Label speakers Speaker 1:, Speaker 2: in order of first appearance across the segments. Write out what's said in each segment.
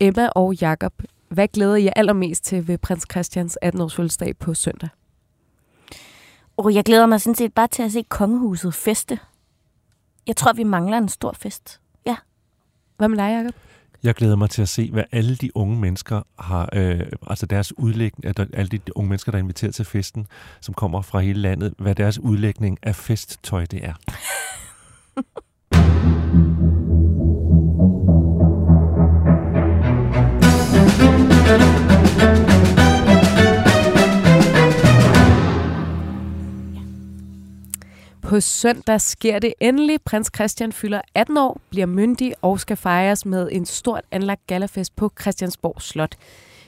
Speaker 1: Emma og Jakob, hvad glæder I jer allermest til ved prins Christians 18-års fødselsdag på søndag?
Speaker 2: Og jeg glæder mig sådan set bare til at se kongehuset feste. Jeg tror, vi mangler en stor fest. Ja.
Speaker 1: Hvad med dig, Jacob?
Speaker 3: Jeg glæder mig til at se, hvad alle de unge mennesker har, øh, altså deres udlægning, at alle de unge mennesker, der er inviteret til festen, som kommer fra hele landet, hvad deres udlægning af festtøj det er.
Speaker 1: På søndag sker det endelig. Prins Christian fylder 18 år, bliver myndig og skal fejres med en stort anlagt galafest på Christiansborg Slot.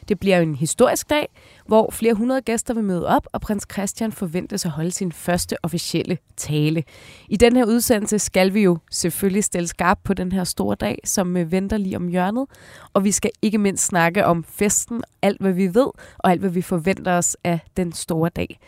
Speaker 1: Det bliver en historisk dag, hvor flere hundrede gæster vil møde op, og prins Christian forventes at holde sin første officielle tale. I den her udsendelse skal vi jo selvfølgelig stille skarp på den her store dag, som øh, venter lige om hjørnet. Og vi skal ikke mindst snakke om festen, alt hvad vi ved, og alt hvad vi forventer os af den store dag.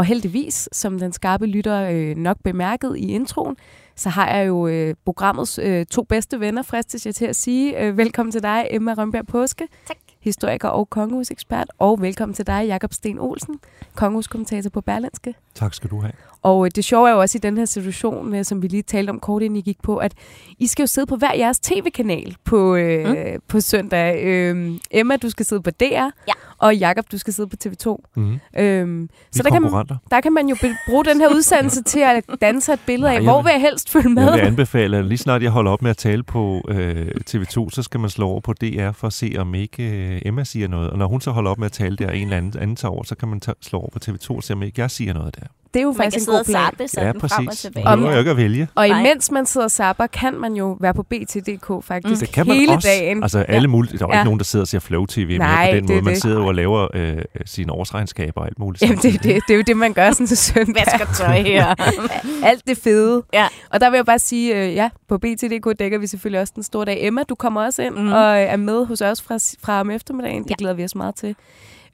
Speaker 1: Og heldigvis, som den skarpe lytter øh, nok bemærket i introen, så har jeg jo øh, programmets øh, to bedste venner, fristes jeg til at sige. Øh, velkommen til dig, Emma Rønberg Påske.
Speaker 2: Tak.
Speaker 1: Historiker og kongehusekspert. Og velkommen til dig, Jakob Sten Olsen, kongehuskommentator på Berlinske.
Speaker 3: Tak skal du have.
Speaker 1: Og øh, det sjove er jo også i den her situation, øh, som vi lige talte om kort inden I gik på, at I skal jo sidde på hver jeres tv-kanal på, øh, mm. på søndag. Øh, Emma, du skal sidde på DR,
Speaker 2: Ja.
Speaker 1: og Jakob, du skal sidde på TV2.
Speaker 3: Mm-hmm.
Speaker 1: Øhm,
Speaker 3: så
Speaker 1: der kan, man, der kan man jo bruge den her udsendelse til at danse et billede
Speaker 3: Nej,
Speaker 1: af, hvor
Speaker 3: vil-
Speaker 1: vil jeg helst følge med.
Speaker 3: Jeg vil anbefale, at lige snart jeg holder op med at tale på øh, TV2, så skal man slå over på DR for at se, om ikke øh, Emma siger noget. Og når hun så holder op med at tale der, en eller anden, anden tager over, så kan man ta- slå over på TV2 og se, om ikke jeg siger noget der.
Speaker 1: Det er jo
Speaker 2: Man kan
Speaker 1: faktisk en
Speaker 2: sidde
Speaker 1: god
Speaker 2: og
Speaker 1: plan.
Speaker 2: zappe sådan
Speaker 3: ja,
Speaker 2: frem og
Speaker 3: præcis.
Speaker 2: tilbage.
Speaker 3: Man behøver jo ikke at vælge.
Speaker 1: Og
Speaker 2: Nej.
Speaker 1: imens man sidder og zapper, kan man jo være på BT.dk faktisk
Speaker 3: Det kan man
Speaker 1: hele
Speaker 3: også.
Speaker 1: dagen.
Speaker 3: Altså alle mulige. Der er jo
Speaker 1: Ja.
Speaker 3: ikke nogen, der sidder og ser Flow TV
Speaker 1: Nej,
Speaker 3: med på den
Speaker 1: det
Speaker 3: måde. Man
Speaker 1: det.
Speaker 3: sidder jo og laver øh, sine årsregnskaber og alt muligt.
Speaker 1: Jamen, det, det, det er jo det, man gør sådan til søndag.
Speaker 2: Vasker tøj her.
Speaker 1: Alt det fede.
Speaker 2: Ja.
Speaker 1: Og der vil jeg bare sige, øh, ja, på BT.dk dækker vi selvfølgelig også den store dag. Emma, du kommer også ind mm. og er med hos os fra, fra om eftermiddagen. Det
Speaker 2: Ja.
Speaker 1: glæder vi os meget til.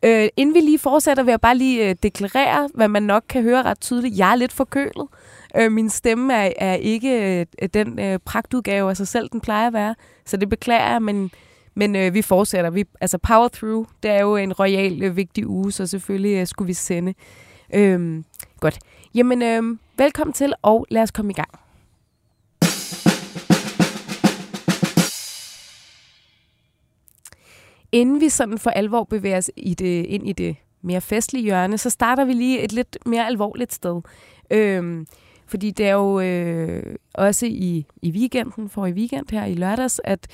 Speaker 1: Øh, inden vi lige fortsætter, vil jeg bare lige øh, deklarere, hvad man nok kan høre ret tydeligt. Jeg er lidt forkølet. Øh, min stemme er, er ikke øh, den øh, pragtudgave af sig selv, den plejer at være. Så det beklager jeg, men, men øh, vi fortsætter. Vi, altså power through, det er jo en royal øh, vigtig uge, så selvfølgelig øh, skulle vi sende. Øh, godt. Jamen, øh, velkommen til, og lad os komme i gang. Inden vi sådan for alvor bevæger os i det, ind i det mere festlige hjørne, så starter vi lige et lidt mere alvorligt sted. Øhm, fordi det er jo øh, også i, i weekenden, for i weekend her i lørdags, at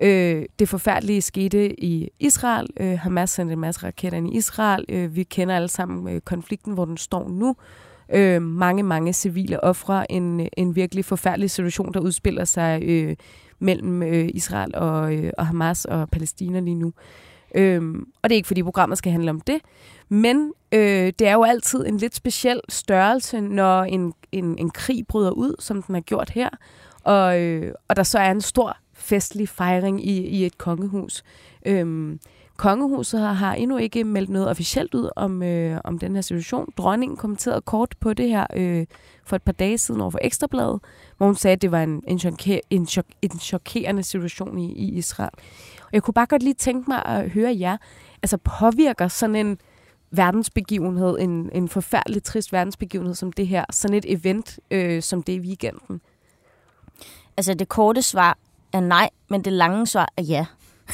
Speaker 1: øh, det forfærdelige skete i Israel. Øh, Hamas sendte en masse raketter ind i Israel. Øh, vi kender alle sammen øh, konflikten, hvor den står nu. Øh, mange, mange civile ofre. En, en virkelig forfærdelig situation, der udspiller sig øh, mellem øh, Israel og, øh, og Hamas og Palæstina lige nu. Øhm, og det er ikke, fordi programmet skal handle om det, men øh, det er jo altid en lidt speciel størrelse, når en, en, en krig bryder ud, som den har gjort her, og, øh, og der så er en stor festlig fejring i, i et kongehus. Øhm, kongehuset har, har endnu ikke meldt noget officielt ud om, øh, om den her situation. Dronningen kommenterede kort på det her øh, for et par dage siden over for Ekstrabladet, hvor hun sagde, at det var en, en, choker, en, chok, en chokerende situation i, i Israel. Og jeg kunne bare godt lige tænke mig at høre jer. Altså påvirker sådan en verdensbegivenhed, en, en forfærdelig trist verdensbegivenhed som det her, sådan et event øh, som det i weekenden?
Speaker 2: Altså, det korte svar er nej, men det lange svar er ja.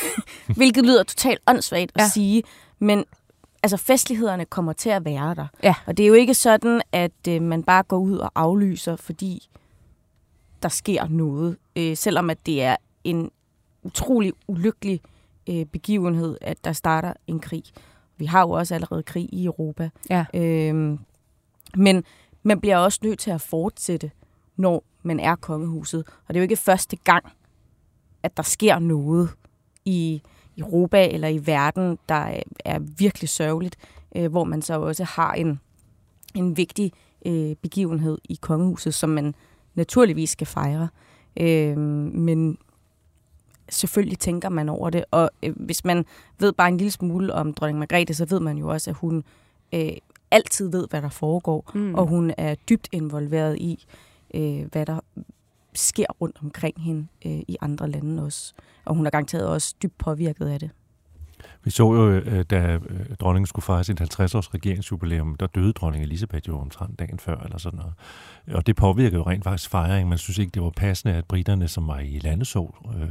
Speaker 2: Hvilket lyder totalt åndssvagt at
Speaker 1: Ja.
Speaker 2: sige, men altså, festlighederne kommer til at være der.
Speaker 1: Ja.
Speaker 2: Og det er jo ikke sådan, at øh, man bare går ud og aflyser, fordi der sker noget. Øh, selvom at det er en utrolig ulykkelig øh, begivenhed, at der starter en krig. Vi har jo også allerede krig i Europa.
Speaker 1: Ja.
Speaker 2: Øhm, men man bliver også nødt til at fortsætte, når man er kongehuset. Og det er jo ikke første gang, at der sker noget i Europa eller i verden, der er- virkelig sørgeligt, øh, hvor man så også har en, en vigtig øh, begivenhed i kongehuset, som man naturligvis skal fejre. Øh, men selvfølgelig tænker man over det, og øh, hvis man ved bare en lille smule om dronning Margrethe, så ved man jo også, at hun øh, altid ved, hvad der foregår,
Speaker 1: Mm.
Speaker 2: og hun er dybt involveret i, øh, hvad der sker rundt omkring hende øh, i andre lande også. Og hun er garanteret også dybt påvirket af det.
Speaker 3: Vi så jo, øh, da øh, dronningen skulle fejre sit 50-års regeringsjubilæum, der døde dronning Elisabeth jo omtrent dagen før, eller sådan noget. Og det påvirkede jo rent faktisk fejringen. Man synes ikke, det var passende, at britterne, som var i landesol, øh,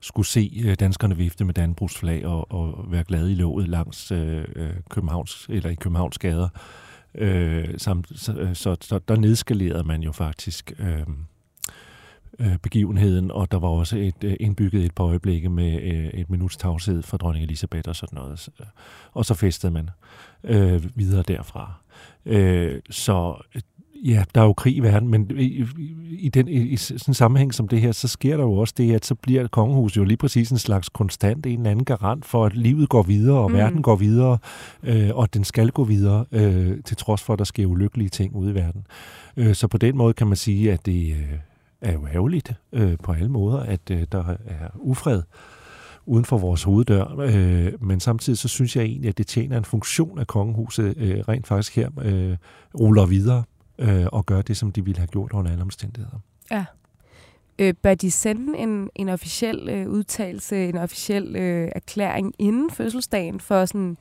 Speaker 3: skulle se øh, danskerne vifte med Danbrugs flag og, og være glade i låget langs øh, Københavns, eller i Københavns gader. Øh, samt, så, så, så der nedskalerede man jo faktisk øh, øh, begivenheden, og der var også et, øh, indbygget et par øjeblikke med øh, et minuts tavshed for dronning Elisabeth og sådan noget. Og så festede man øh, videre derfra. Øh, så ja, der er jo krig i verden, men i, i, den, i, i sådan en sammenhæng som det her, så sker der jo også det, at så bliver kongehuset jo lige præcis en slags konstant, en eller anden garant for, at livet går videre, og mm. verden går videre, øh, og den skal gå videre, øh, til trods for, at der sker ulykkelige ting ude i verden. Øh, så på den måde kan man sige, at det øh, er jo ærgerligt øh, på alle måder, at øh, der er ufred uden for vores hoveddør. Øh, men samtidig så synes jeg egentlig, at det tjener en funktion af kongehuset øh, rent faktisk her øh, ruller videre øh, og gør det, som de ville have gjort under alle omstændigheder.
Speaker 1: Ja. Øh, bør de sende en, en officiel øh, udtalelse, en officiel øh, erklæring inden fødselsdagen for sådan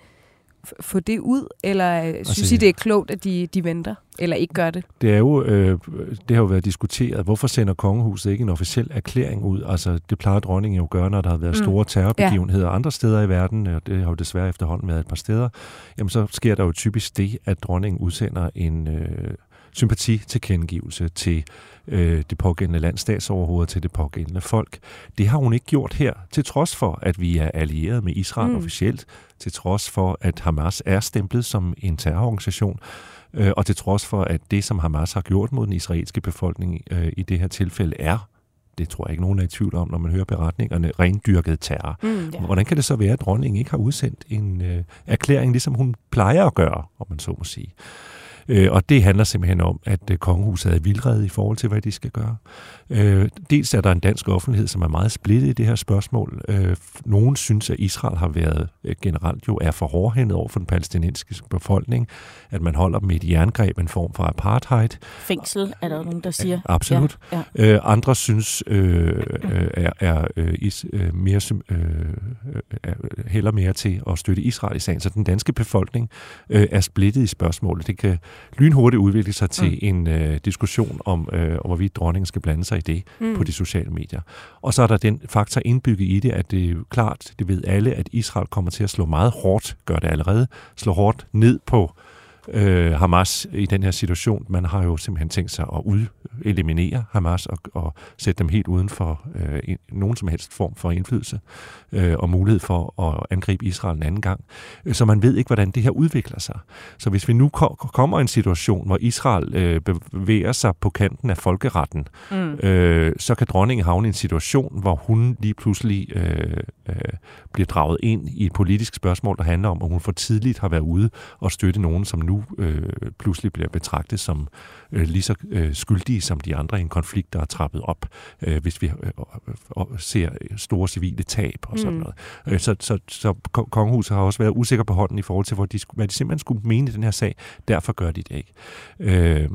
Speaker 1: få det ud, eller øh, altså, synes I, det er klogt, at de, de venter, eller ikke gør det?
Speaker 3: Det, er jo, øh, det har jo været diskuteret. Hvorfor sender kongehuset ikke en officiel erklæring ud? Altså, det plejer dronningen jo at gøre, når der har været mm. store terrorbegivenheder ja. andre steder i verden, og det har jo desværre efterhånden været et par steder. Jamen, så sker der jo typisk det, at dronningen udsender en... Øh, sympati til øh, det pågældende land, statsoverhovedet til det pågældende folk. Det har hun ikke gjort her, til trods for, at vi er allieret med Israel mm. officielt, til trods for, at Hamas er stemplet som en terrororganisation, øh, og til trods for, at det, som Hamas har gjort mod den israelske befolkning øh, i det her tilfælde, er det tror jeg ikke nogen er i tvivl om, når man hører beretningerne, rendyrket terror. Mm, ja. Hvordan kan det så være, at dronningen ikke har udsendt en øh, erklæring, ligesom hun plejer at gøre, om man så må sige? Øh, og det handler simpelthen om, at øh, kongehuset er vildrede i forhold til, hvad de skal gøre. Øh, dels er der en dansk offentlighed, som er meget splittet i det her spørgsmål. Øh, nogen synes, at Israel har været øh, generelt jo er for hårdhændet over for den palæstinensiske befolkning, at man holder dem i et jerngreb, en form for apartheid.
Speaker 2: Fængsel er der nogen, der siger.
Speaker 3: Absolut. Ja, ja. Øh, andre synes, øh, øh, er, er øh, is, øh, mere, øh, øh, heller mere til at støtte Israel i sagen. Så den danske befolkning øh, er splittet i spørgsmålet. Det kan lynhurtigt udvikle sig til mm. en øh, diskussion om, øh, om, hvorvidt dronningen skal blande sig i det mm. på de sociale medier. Og så er der den faktor indbygget i det, at det er klart, det ved alle, at Israel kommer til at slå meget hårdt, gør det allerede, slå hårdt ned på øh, Hamas i den her situation. Man har jo simpelthen tænkt sig at eliminere Hamas og, og sætte dem helt uden for øh, en, nogen som helst form for indflydelse øh, og mulighed for at angribe Israel en anden gang. Så man ved ikke, hvordan det her udvikler sig. Så hvis vi nu ko- kommer i en situation, hvor Israel øh, bevæger sig på kanten af folkeretten, mm. øh, så kan dronningen havne i en situation, hvor hun lige pludselig øh, øh, bliver draget ind i et politisk spørgsmål, der handler om, at hun for tidligt har været ude og støtte nogen, som nu øh, pludselig bliver betragtet som øh, lige så øh, skyldige som de andre i en konflikt, der er trappet op, øh, hvis vi øh, øh, ser store civile tab og sådan mm. noget. Øh, så, så, så kongehuset har også været usikker på hånden i forhold til, hvor de, hvad de simpelthen skulle mene i den her sag. Derfor gør de det ikke. Øh,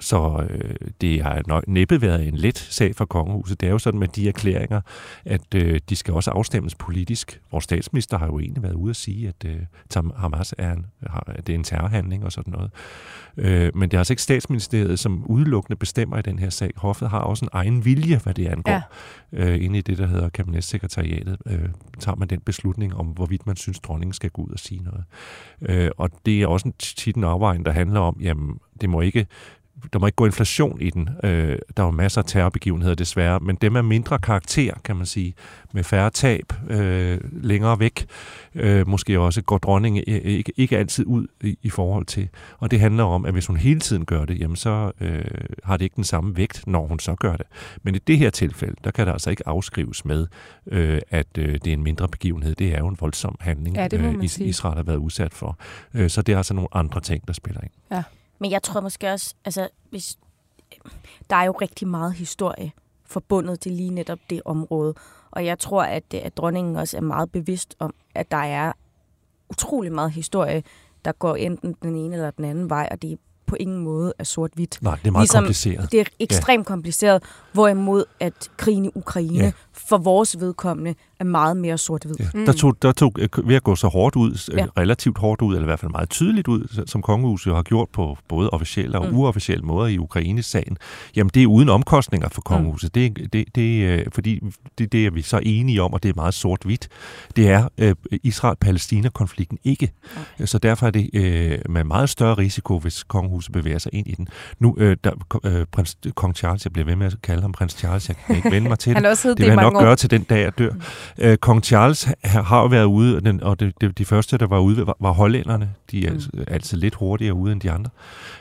Speaker 3: så øh, det har næppe været en let sag for kongehuset. Det er jo sådan med de erklæringer, at øh, de skal også afstemmes politisk. Vores statsminister har jo egentlig været ude at sige, at øh, Hamas er en, at det er en terrorhandling og sådan noget. Øh, men det er altså ikke statsministeriet, som udelukkende bestemmer i den her sag. Hoffet har også en egen vilje, hvad det angår. Ja. Øh, inde i det, der hedder kabinetssekretariatet, øh, tager man den beslutning om, hvorvidt man synes, dronningen skal gå ud og sige noget. Øh, og det er også en tit en afvejning, der handler om, jamen, det må ikke der må ikke gå inflation i den. Øh, der er masser af terrorbegivenheder desværre, men dem er mindre karakter, kan man sige, med færre tab øh, længere væk. Øh, måske også går dronningen ikke, ikke altid ud i, i forhold til. Og det handler om, at hvis hun hele tiden gør det, jamen så øh, har det ikke den samme vægt, når hun så gør det. Men i det her tilfælde, der kan der altså ikke afskrives med, øh, at øh, det er en mindre begivenhed. Det er jo en voldsom handling, ja, øh, Israel har været udsat for. Øh, så det er altså nogle andre ting, der spiller ind.
Speaker 2: Ja. Men jeg tror måske også, altså, hvis, der er jo rigtig meget historie forbundet til lige netop det område. Og jeg tror, at, at dronningen også er meget bevidst om, at der er utrolig meget historie, der går enten den ene eller den anden vej, og det på ingen måde er sort-hvidt.
Speaker 3: Nej, det er meget
Speaker 2: Ligesom-
Speaker 3: kompliceret.
Speaker 2: Det er ekstremt ja. kompliceret, hvorimod at krigen i Ukraine
Speaker 3: Ja.
Speaker 2: For vores vedkommende er meget mere sort-hvid.
Speaker 3: Ja.
Speaker 1: Mm.
Speaker 3: Der tog, der tog øh, ved at gå så hårdt ud, ja.
Speaker 2: Ja.
Speaker 3: relativt hårdt ud, eller i hvert fald meget tydeligt ud, som kongehuset jo har gjort på både officielle og mm.
Speaker 2: Mm.
Speaker 3: uofficielle måder i Ukraines-sagen, jamen det er uden omkostninger for kongehuset. Mm. Det, det, det, øh, fordi det, det er vi så enige om, og det er meget sort-hvidt. Det er øh, Israel-Palæstina-konflikten ikke. Okay. Så derfor er det øh, med meget større risiko, hvis kongehuset bevæger sig ind i den. Nu, øh, der, øh, prins, kong Charles, jeg bliver ved med at kalde ham prins Charles, jeg kan ikke vende mig til det.
Speaker 1: Han har også
Speaker 3: Det
Speaker 1: det,
Speaker 3: nok
Speaker 1: år.
Speaker 3: gøre til den dag, jeg dør. Øh, Kong Charles ha- har jo været ude, og, den, og det, det, de første, der var ude, var, var hollænderne. De er
Speaker 2: Mm.
Speaker 3: altså, altid lidt hurtigere ude end de andre.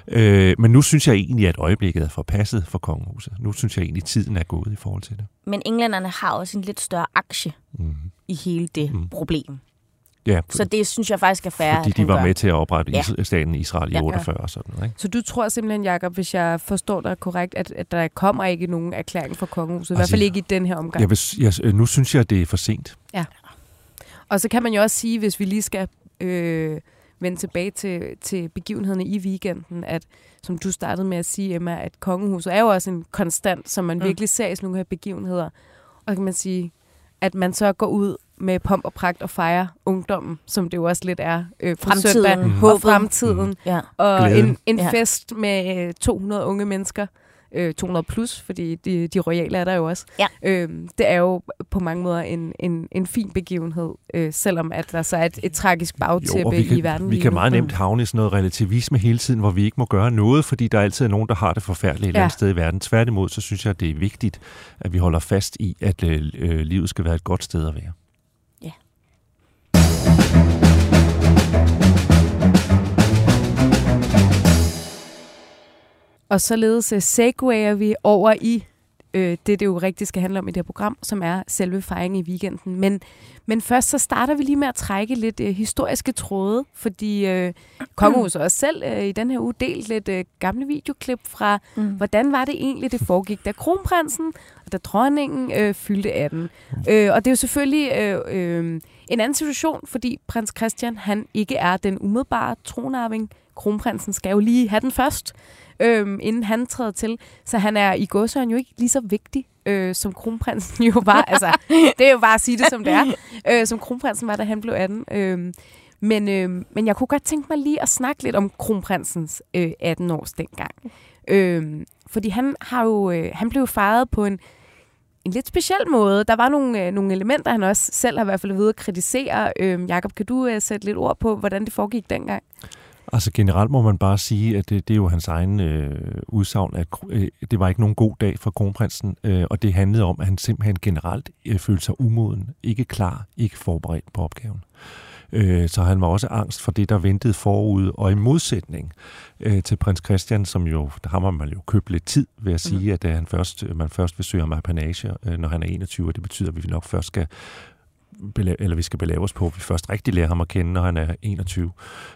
Speaker 3: Øh, men nu synes jeg egentlig, at øjeblikket er forpasset for kongehuset. Nu synes jeg egentlig, at tiden er gået i forhold til det.
Speaker 2: Men englænderne har også en lidt større aktie
Speaker 3: Mm.
Speaker 2: i hele det
Speaker 3: mm.
Speaker 2: problem.
Speaker 3: Ja,
Speaker 2: Så det synes jeg faktisk er fair,
Speaker 3: fordi de var
Speaker 2: gør.
Speaker 3: med til at oprette
Speaker 2: Ja.
Speaker 3: ja. staten Israel i
Speaker 2: Ja.
Speaker 3: 48 og sådan noget. Ikke?
Speaker 1: Så du tror simpelthen, Jacob, hvis jeg forstår dig korrekt, at, at der kommer ikke nogen erklæring fra kongehuset, i hvert
Speaker 3: Altså,
Speaker 1: fald ikke i den her omgang.
Speaker 3: Jeg vil, jeg, øh, nu synes jeg, at det er for sent.
Speaker 1: Og så kan man jo også sige, hvis vi lige skal øh, vende tilbage til, til begivenhederne i weekenden, at som du startede med at sige, Emma, at kongehuset er jo også en konstant, som man mm. Virkelig ser i sådan nogle her begivenheder. Og kan man sige, at man så går ud med pomp og pragt og fejrer ungdommen, som det jo også lidt er øh, på
Speaker 2: Fremtiden,
Speaker 1: søndag,
Speaker 3: Mhm.
Speaker 1: og fremtiden,
Speaker 2: Ja.
Speaker 1: og
Speaker 3: Glæden.
Speaker 1: en, en
Speaker 2: Ja.
Speaker 1: fest med øh, 200 unge mennesker. Øh, 200 plus, fordi de, de royale er der jo også.
Speaker 2: Ja.
Speaker 1: Øh, det er jo på mange måder en, en, en fin begivenhed, øh, selvom at der så er et, et tragisk bagtæppe
Speaker 3: vi kan,
Speaker 1: i verden
Speaker 3: vi kan meget nemt havne i sådan noget relativisme hele tiden, hvor vi ikke må gøre noget, fordi der altid er nogen, der har det forfærdeligt et eller
Speaker 1: Ja.
Speaker 3: andet sted i verden. Tværtimod, så synes jeg, det er vigtigt, at vi holder fast i, at øh, øh, livet skal være et godt sted at være.
Speaker 1: Og således uh, segwayer vi over i øh, det, det jo rigtig skal handle om i det her program, som er selve fejringen i weekenden. Men, men først så starter vi lige med at trække lidt øh, historiske tråde, fordi øh, kongehuset også selv øh, i den her uge delt lidt øh, gamle videoklip fra,
Speaker 2: Mm.
Speaker 1: hvordan var det egentlig, det foregik, da kronprinsen og da dronningen øh, fyldte 18. Øh, og det er jo selvfølgelig øh, øh, en anden situation, fordi prins Christian, han ikke er den umiddelbare tronarving. Kronprinsen skal jo lige have den først, øh, inden han træder til. Så han er i godsøjne jo ikke lige så vigtig, øh, som kronprinsen jo var. altså, det er jo bare at sige det, som det er. Øh, som kronprinsen var, da han blev 18. Øh, men, øh, men jeg kunne godt tænke mig lige at snakke lidt om kronprinsens øh, 18-års dengang. Øh, fordi han har jo øh, han blev jo fejret på en, en lidt speciel måde. Der var nogle, øh, nogle elementer, han også selv har i hvert fald ved at kritisere. Øh, Jakob, kan du øh, sætte lidt ord på, hvordan det foregik dengang?
Speaker 3: Altså generelt må man bare sige, at det, det er jo hans egen øh, udsagn, at øh, det var ikke nogen god dag for kronprinsen, øh, og det handlede om, at han simpelthen generelt øh, følte sig umoden, ikke klar, ikke forberedt på opgaven. Øh, så han var også angst for det, der ventede forud, og i modsætning øh, til prins Christian, som jo, der har man jo købt lidt tid ved at sige, mm. at øh, han først, man først vil søge om apanage, øh, når han er 21, og det betyder, at vi nok først skal bela- eller vi skal belave os på, at vi først rigtig lærer ham at kende, når han er 21,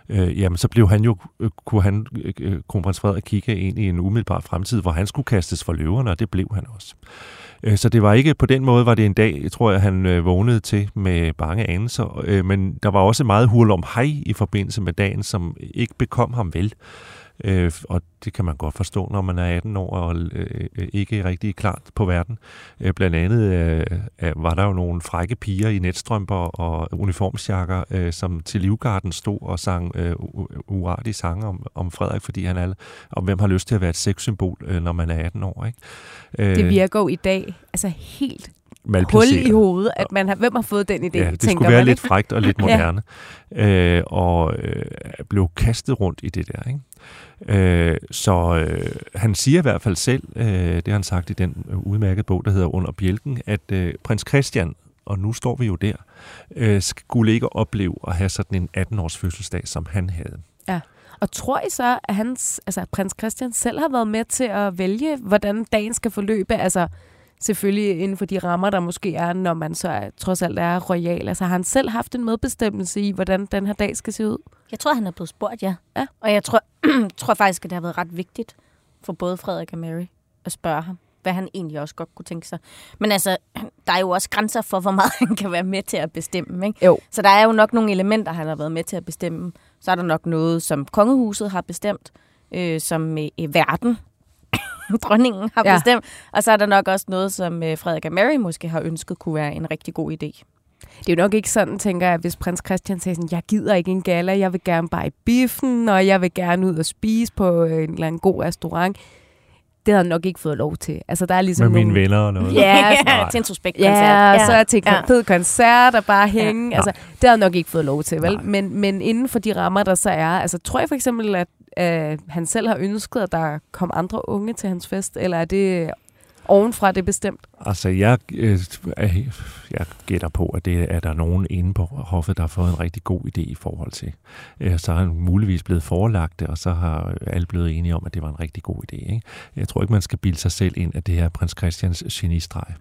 Speaker 3: øh, jamen så blev han jo, øh, kunne han, øh, øh, kronprins Frederik, kigge ind i en umiddelbar fremtid, hvor han skulle kastes for løverne, og det blev han også. Øh, Så det var ikke, på den måde var det en dag, tror jeg, han øh, vågnede til med bange anelser, øh, men der var også meget hurl om hej i forbindelse med dagen, som ikke bekom ham vel. Øh, og det kan man godt forstå, når man er 18 år og øh, ikke rigtig klart på verden. Øh, blandt andet øh, øh, var der jo nogle frække piger i netstrømper og uniformsjakker, øh, som til Livgarden stod og sang øh, uartige sange om, om Frederik, fordi han er, om hvem har lyst til at være et sexsymbol, øh, når man er 18 år. Ikke? Øh,
Speaker 1: Det virker jo i dag altså helt hul i hovedet, at man har, hvem har fået den idé,
Speaker 3: Ja, det
Speaker 1: tænker
Speaker 3: skulle være
Speaker 1: man,
Speaker 3: lidt frægt og lidt
Speaker 1: Ja.
Speaker 3: moderne. øh, og øh, blev kastet rundt i det der. Ikke? Øh, så øh, han siger i hvert fald selv, øh, det har han sagt i den øh, udmærkede bog, der hedder Under Bjælken, at øh, prins Christian, og nu står vi jo der, øh, skulle ikke opleve at have sådan en 18-års fødselsdag, som han havde.
Speaker 1: Og tror I så, at hans, altså, prins Christian selv har været med til at vælge, hvordan dagen skal forløbe? Altså selvfølgelig inden for de rammer, der måske er, når man så er, trods alt er royal. Altså har han selv haft en medbestemmelse i, hvordan den her dag skal se ud?
Speaker 2: Jeg tror, han er blevet spurgt, ja.
Speaker 1: Ja.
Speaker 2: Og jeg tror, tror faktisk, at det har været ret vigtigt for både Frederik og Mary at spørge ham, hvad han egentlig også godt kunne tænke sig. Men altså, der er jo også grænser for, hvor meget han kan være med til at bestemme. Ikke?
Speaker 1: Jo.
Speaker 2: Så der er jo nok nogle elementer, han har været med til at bestemme. Så er der nok noget, som kongehuset har bestemt. øh, som øh, verden dronningen har
Speaker 1: Ja.
Speaker 2: bestemt. Og så er der nok også noget, som øh, Frederik og Mary måske har ønsket kunne være en rigtig god idé.
Speaker 1: Det er jo nok ikke sådan, tænker jeg, hvis prins Christian sagde sådan, jeg gider ikke en gala, jeg vil gerne bare i biffen, og jeg vil gerne ud og spise på en eller anden god restaurant. Det havde han nok ikke fået lov til. Altså, der er ligesom
Speaker 3: Med mine
Speaker 1: nogle...
Speaker 3: venner og noget.
Speaker 1: Ja,
Speaker 3: Nej.
Speaker 2: til en suspektkoncert.
Speaker 1: Ja, så er til en
Speaker 2: ja.
Speaker 1: fed koncert og bare hænge.
Speaker 3: Ja.
Speaker 1: Altså, det havde han nok ikke fået lov til, vel?
Speaker 3: Nej.
Speaker 1: Men, men inden for de rammer, der så er, altså tror jeg for eksempel, at øh, han selv har ønsket, at der kom andre unge til hans fest, eller er det ovenfra, det er bestemt?
Speaker 3: Altså, jeg, øh, jeg gætter på, at det er der nogen inde på hoffet, der har fået en rigtig god idé i forhold til. Øh, Så har han muligvis blevet forelagt det, og så har alle blevet enige om, at det var en rigtig god idé. Ikke? Jeg tror ikke, man skal bilde sig selv ind, at det her er prins Christians genistreg.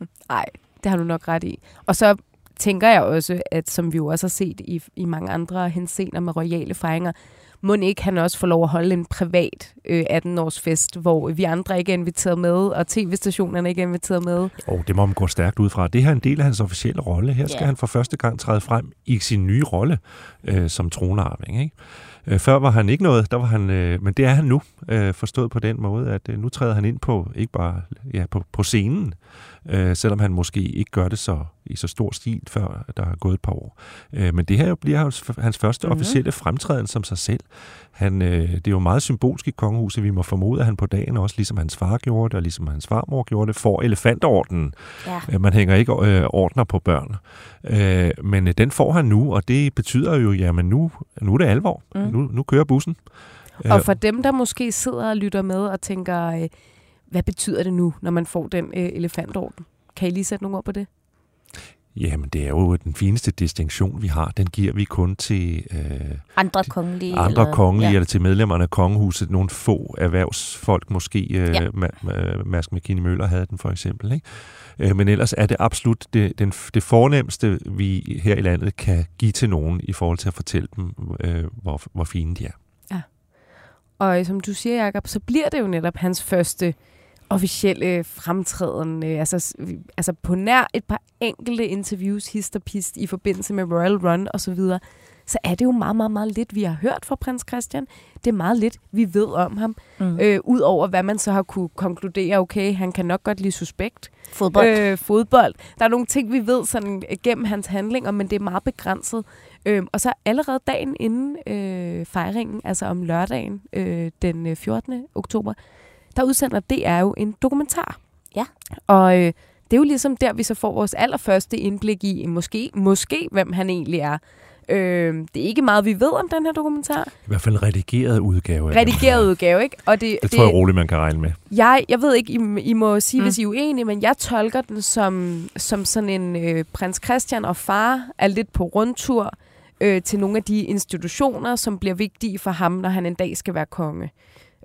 Speaker 1: Nej, det har du nok ret i. Og så tænker jeg også, at som vi jo også har set i, i mange andre hensener med royale fejringer, må ikke han også få lov at holde en privat øh, 18-års fest, hvor vi andre ikke er inviteret med, og tv-stationerne ikke er inviteret med.
Speaker 3: Og det må man gå stærkt ud fra. Det her er en del af hans officielle rolle. Her skal
Speaker 2: Ja.
Speaker 3: han for første gang træde frem i sin nye rolle øh, som tronarving. Ikke? Øh, før var han ikke noget, der var han, øh, men det er han nu, øh, forstået på den måde, at øh, nu træder han ind på ikke bare ja, på, på scenen, øh, selvom han måske ikke gør det så i så stor stil, før der er gået et par år. Øh, men det her jo bliver hans, hans første
Speaker 2: Mhm.
Speaker 3: mm-hmm. officielle fremtræden som sig selv. Han, øh, det er jo meget symbolsk i kongehuset. Vi må formode, at han på dagen også, ligesom hans far gjorde det, og ligesom hans farmor gjorde det, får elefantordenen.
Speaker 2: Ja.
Speaker 3: Øh, Man hænger ikke øh, ordner på børn. Øh, men øh, den får han nu, og det betyder jo, jamen nu, nu er det alvor. Mm.
Speaker 2: Mm.
Speaker 3: Nu, nu kører bussen.
Speaker 1: Og for dem, der måske sidder og lytter med og tænker, øh, hvad betyder det nu, når man får den øh, elefantorden? Kan I lige sætte nogle ord på det?
Speaker 3: Jamen, det er jo den fineste distinktion, vi har. Den giver vi kun til øh,
Speaker 2: Andre kongelige.
Speaker 3: andre
Speaker 2: eller,
Speaker 3: kongelige,
Speaker 2: Ja.
Speaker 3: eller til medlemmerne af kongehuset. Nogle få erhvervsfolk, måske øh,
Speaker 2: Ja.
Speaker 3: ja. Ma- Ma- Mads McKinney Møller havde den for eksempel. Ikke? Øh, men ellers er det absolut det, den, det fornemmeste, vi her i landet kan give til nogen i forhold til at fortælle dem, øh, hvor, hvor fine de er. Ja.
Speaker 1: Og øh, som du siger, Jacob, så bliver det jo netop hans første officielle fremtræden. Øh, altså, altså på nær et par enkelte interviews, hist og pist, i forbindelse med Royal Run og så videre, så er det jo meget, meget, meget lidt, vi har hørt fra prins Christian. Det er meget lidt, vi ved om ham.
Speaker 2: Mm.
Speaker 1: Øh, Udover hvad man så har kunne konkludere, okay, han kan nok godt lide suspekt.
Speaker 2: Fodbold. Øh.
Speaker 1: Øh, fodbold. Der er nogle ting, vi ved sådan øh, gennem hans handlinger, men det er meget begrænset. Øh, og så allerede dagen inden øh, fejringen, altså om lørdagen, øh, den øh, 14. oktober, der udsender DR jo en dokumentar.
Speaker 2: Ja.
Speaker 1: Og øh, det er jo ligesom der, vi så får vores allerførste indblik i, måske, måske hvem han egentlig er. Øh, det er ikke meget, vi ved om den her dokumentar.
Speaker 3: I hvert fald en redigeret udgave.
Speaker 1: Redigeret udgave, ikke? Og det,
Speaker 3: Det tror jeg roligt, man kan regne med.
Speaker 1: jeg, jeg ved ikke, I, I må sige,
Speaker 2: Mm.
Speaker 1: hvis I er uenige, men jeg tolker den som, som sådan en øh, prins Christian og far er lidt på rundtur øh, til nogle af de institutioner, som bliver vigtige for ham, når han en dag skal være konge.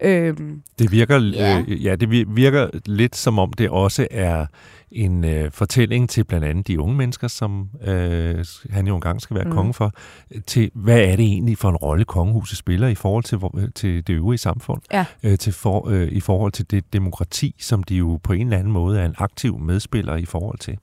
Speaker 1: Øhm,
Speaker 3: Det virker,
Speaker 2: Ja.
Speaker 3: øh, ja, det vir- virker lidt som om det også er en øh, fortælling til blandt andet de unge mennesker, som øh, han jo engang skal være
Speaker 2: Mm.
Speaker 3: konge for, til hvad er det egentlig for en rolle kongehuset spiller i forhold til, hvor- til det øvrige samfund,
Speaker 1: Ja.
Speaker 3: øh, til for, øh, i forhold til det demokrati, som de jo på en eller anden måde er en aktiv medspiller i forhold til.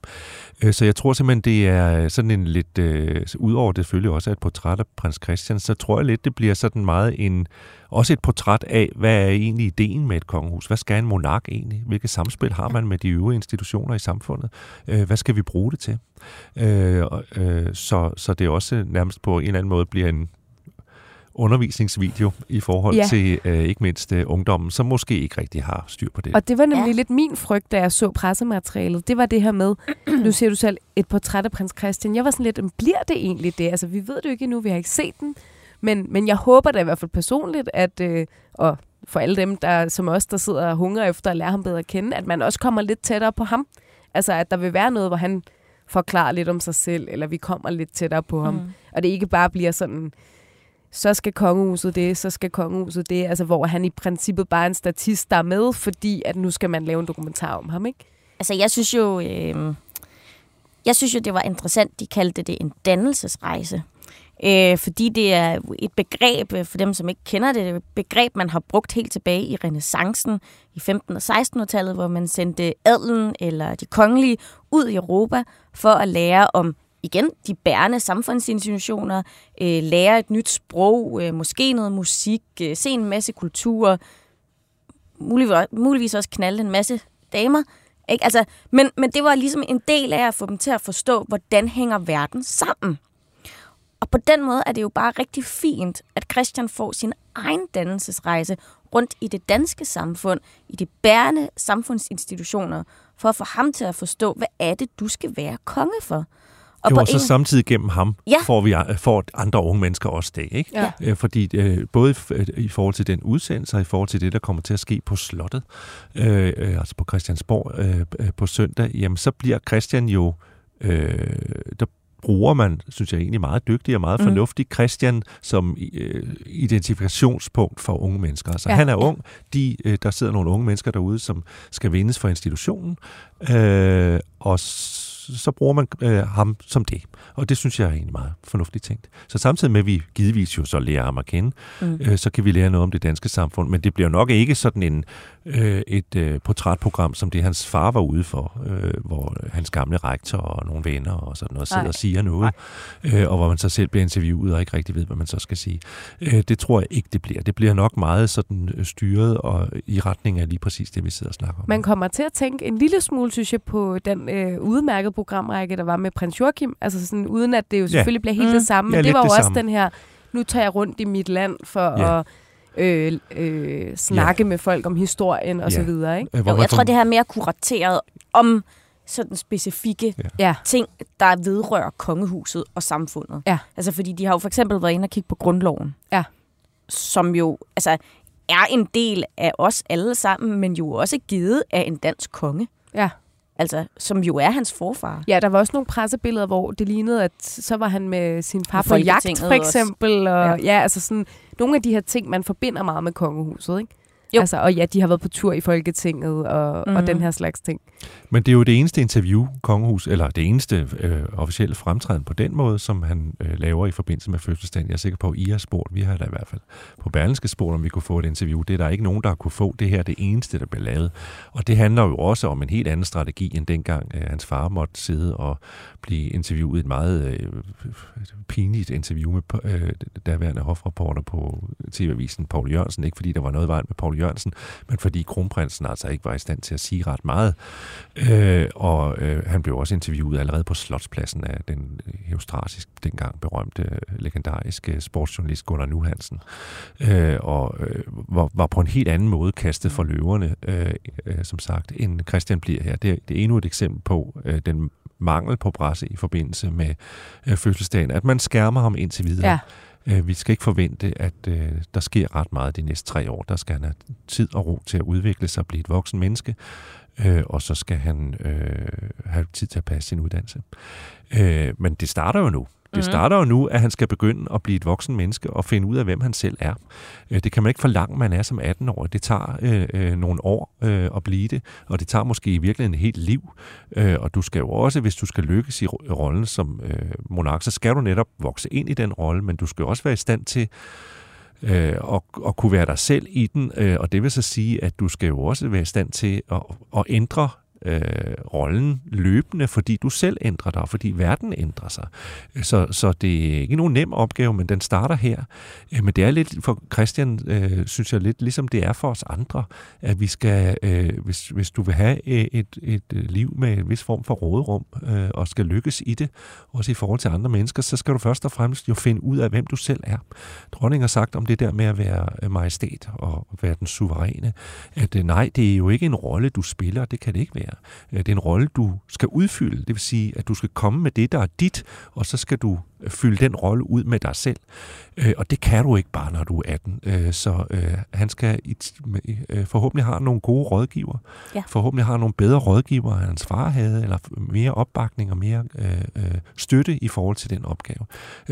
Speaker 3: Øh, så jeg tror simpelthen, det er sådan en lidt, øh, udover det selvfølgelig også er et portræt af prins Christian, så tror jeg lidt, det bliver sådan meget en, også et portræt af, hvad er egentlig ideen med et kongehus? Hvad skal en monark egentlig? Hvilket samspil har man med de øvrige institutioner i samfundet? Øh, hvad skal vi bruge det til? Øh, og, øh, så, så det også nærmest på en eller anden måde bliver en undervisningsvideo i forhold
Speaker 1: Ja.
Speaker 3: til øh, ikke mindst øh, ungdommen, som måske ikke rigtig har styr på det.
Speaker 1: og det var nemlig
Speaker 2: Ja.
Speaker 1: lidt min frygt, da jeg så pressematerialet. Det var det her med, nu ser du selv et portræt af prins Christian. Jeg var sådan lidt, "Men bliver det egentlig det? Altså, vi ved det jo ikke endnu, vi har ikke set den. Men, men jeg håber da i hvert fald personligt, at, øh, og for alle dem, der, som os, der sidder og hungrer efter at lære ham bedre at kende, at man også kommer lidt tættere på ham. Altså, at der vil være noget, hvor han forklarer lidt om sig selv, eller vi kommer lidt tættere på ham.
Speaker 2: Mm.
Speaker 1: Og det ikke bare bliver sådan, så skal kongehuset det, så skal kongehuset det. Altså, hvor han i princippet bare er en statist, der er med, fordi at nu skal man lave en dokumentar om ham, ikke?
Speaker 2: Altså, jeg synes jo... Øh, jeg synes jo, det var interessant, de kaldte det en dannelsesrejse. Øh, fordi det er et begreb, øh, for dem som ikke kender det, det er et begreb, man har brugt helt tilbage i renaissancen i 15- og 1600-tallet, hvor man sendte adelen eller de kongelige ud i Europa for at lære om igen, de bærende samfundsinstitutioner, øh, lære et nyt sprog, øh, måske noget musik, øh, se en masse kultur, muligvis, muligvis også knalde en masse damer. Ikke? Altså, men, men det var ligesom en del af at få dem til at forstå, hvordan hænger verden sammen. Og på den måde er det jo bare rigtig fint, at Christian får sin egen dannelsesrejse rundt i det danske samfund, i de bærende samfundsinstitutioner, for at få ham til at forstå, hvad er det, du skal være konge for.
Speaker 3: Og jo, og så en... samtidig gennem ham ja. får, vi, får andre unge mennesker også det. Ikke? Ja. Øh, fordi øh, både i forhold til den udsendelse og i forhold til det, der kommer til at ske på slottet, øh, øh altså på Christiansborg øh, øh, på søndag, jamen så bliver Christian jo, øh, der bruger man, synes jeg egentlig meget dygtig og meget mm. fornuftig, Christian som øh, identifikationspunkt for unge mennesker. Altså ja. han er ung, de, øh, der sidder nogle unge mennesker derude, som skal vindes for institutionen, øh, og så bruger man øh, ham som det. Og det synes jeg er egentlig meget fornuftigt tænkt. Så samtidig med, at vi givetvis jo så lærer ham at kende, mm. øh, så kan vi lære noget om det danske samfund. Men det bliver nok ikke sådan en, øh, et øh, portrætprogram, som det hans far var ude for, øh, hvor hans gamle rektor og nogle venner og sådan noget sidder Ej. og siger noget, øh, og hvor man så selv bliver interviewet og ikke rigtig ved, hvad man så skal sige. Øh, det tror jeg ikke, det bliver. Det bliver nok meget sådan øh, styret og i retning af lige præcis det, vi sidder og snakker om.
Speaker 1: Man kommer til at tænke en lille smule, synes jeg, på den øh, udmærkede programrække, der var med prins Joachim, altså sådan, uden at det jo selvfølgelig ja. bliver helt mm. det samme, men ja, det var jo også samme. den her, nu tager jeg rundt i mit land for ja. at øh, øh, snakke ja. med folk om historien og ja. så videre. Ikke?
Speaker 2: Jo, jeg tror, det her er mere kurateret om sådan specifikke ja. ting, der vedrører kongehuset og samfundet. Ja. Altså, fordi de har jo for eksempel været inde og kigge på grundloven. Ja. Som jo altså, er en del af os alle sammen, men jo også givet af en dansk konge. Ja. Altså, som jo er hans forfar.
Speaker 1: Ja, der var også nogle pressebilleder, hvor det lignede, at så var han med sin far på jagt, for eksempel. Og, ja. ja, altså sådan nogle af de her ting, man forbinder meget med kongehuset, ikke? Jo. Altså, og ja, de har været på tur i Folketinget og, mm. og den mhm. her slags ting.
Speaker 3: Men det er jo det eneste interview, Kongehus, eller det eneste øh, officielle fremtræden på den måde, som han øh, laver i forbindelse med fødselsdagen. Jeg er sikker på, at I har spurgt, vi har da i hvert fald på Berlinske spurgt, om vi kunne få et interview. Det er der ikke nogen, der har kunne få. Det her er det eneste, der bliver lavet. Og det handler jo også om en helt anden strategi, end dengang øh, hans far måtte sidde og blive interviewet. Et meget øh, pinligt interview med øh, daværende hofreporter på TV-avisen, Paul Jørgensen. Ikke fordi der var noget vejen med Paul Jørgensen, men fordi kronprinsen altså ikke var i stand til at sige ret meget. Øh, og øh, han blev også interviewet allerede på Slotspladsen af den øh, heostratisk, dengang berømte, øh, legendariske sportsjournalist Gunnar Nuhansen, øh, og øh, var, var på en helt anden måde kastet for løverne, øh, øh, som sagt, end Christian bliver her. Det, det er endnu et eksempel på øh, den mangel på presse i forbindelse med øh, fødselsdagen, at man skærmer ham indtil videre. Ja. Øh, vi skal ikke forvente, at øh, der sker ret meget de næste tre år. Der skal han have tid og ro til at udvikle sig og blive et voksen menneske, øh, og så skal han øh, have tid til at passe sin uddannelse. Øh, men det starter jo nu. Det mm. starter jo nu, at han skal begynde at blive et voksen menneske og finde ud af, hvem han selv er. Øh, det kan man ikke forlange, man er som 18 år. Det tager øh, øh, nogle år øh, at blive det, og det tager måske i virkeligheden et helt liv. Øh, og du skal jo også, hvis du skal lykkes i rollen som øh, monark, så skal du netop vokse ind i den rolle, men du skal også være i stand til øh, og, og kunne være dig selv i den, øh, og det vil så sige, at du skal jo også være i stand til at, at ændre øh, rollen løbende, fordi du selv ændrer dig, fordi verden ændrer sig. Så, så det er ikke nogen nem opgave, men den starter her. Øh, men det er lidt for Christian, øh, synes jeg, lidt ligesom det er for os andre, at vi skal, øh, hvis, hvis du vil have øh, et, et, øh, liv med en vis form for råderum, øh, og skal lykkes i det, også i forhold til andre mennesker, så skal du først og fremmest jo finde ud af, hvem du selv er. Dronningen har sagt om det der med at være majestæt og være den suveræne, at øh, nej, det er jo ikke en rolle, du spiller, det kan det ikke være her. Øh, det er en rolle, du skal udfylde. Det vil sige, at du skal komme med det, der er dit, og så skal du øh, fylde den rolle ud med dig selv. Øh, og det kan du ikke bare, når du er 18. Så han skal forhåbentlig have nogle gode rådgiver. Ja. Forhåbentlig har nogle bedre rådgiver, end hans far havde, eller mere opbakning og mere støtte i forhold til den opgave.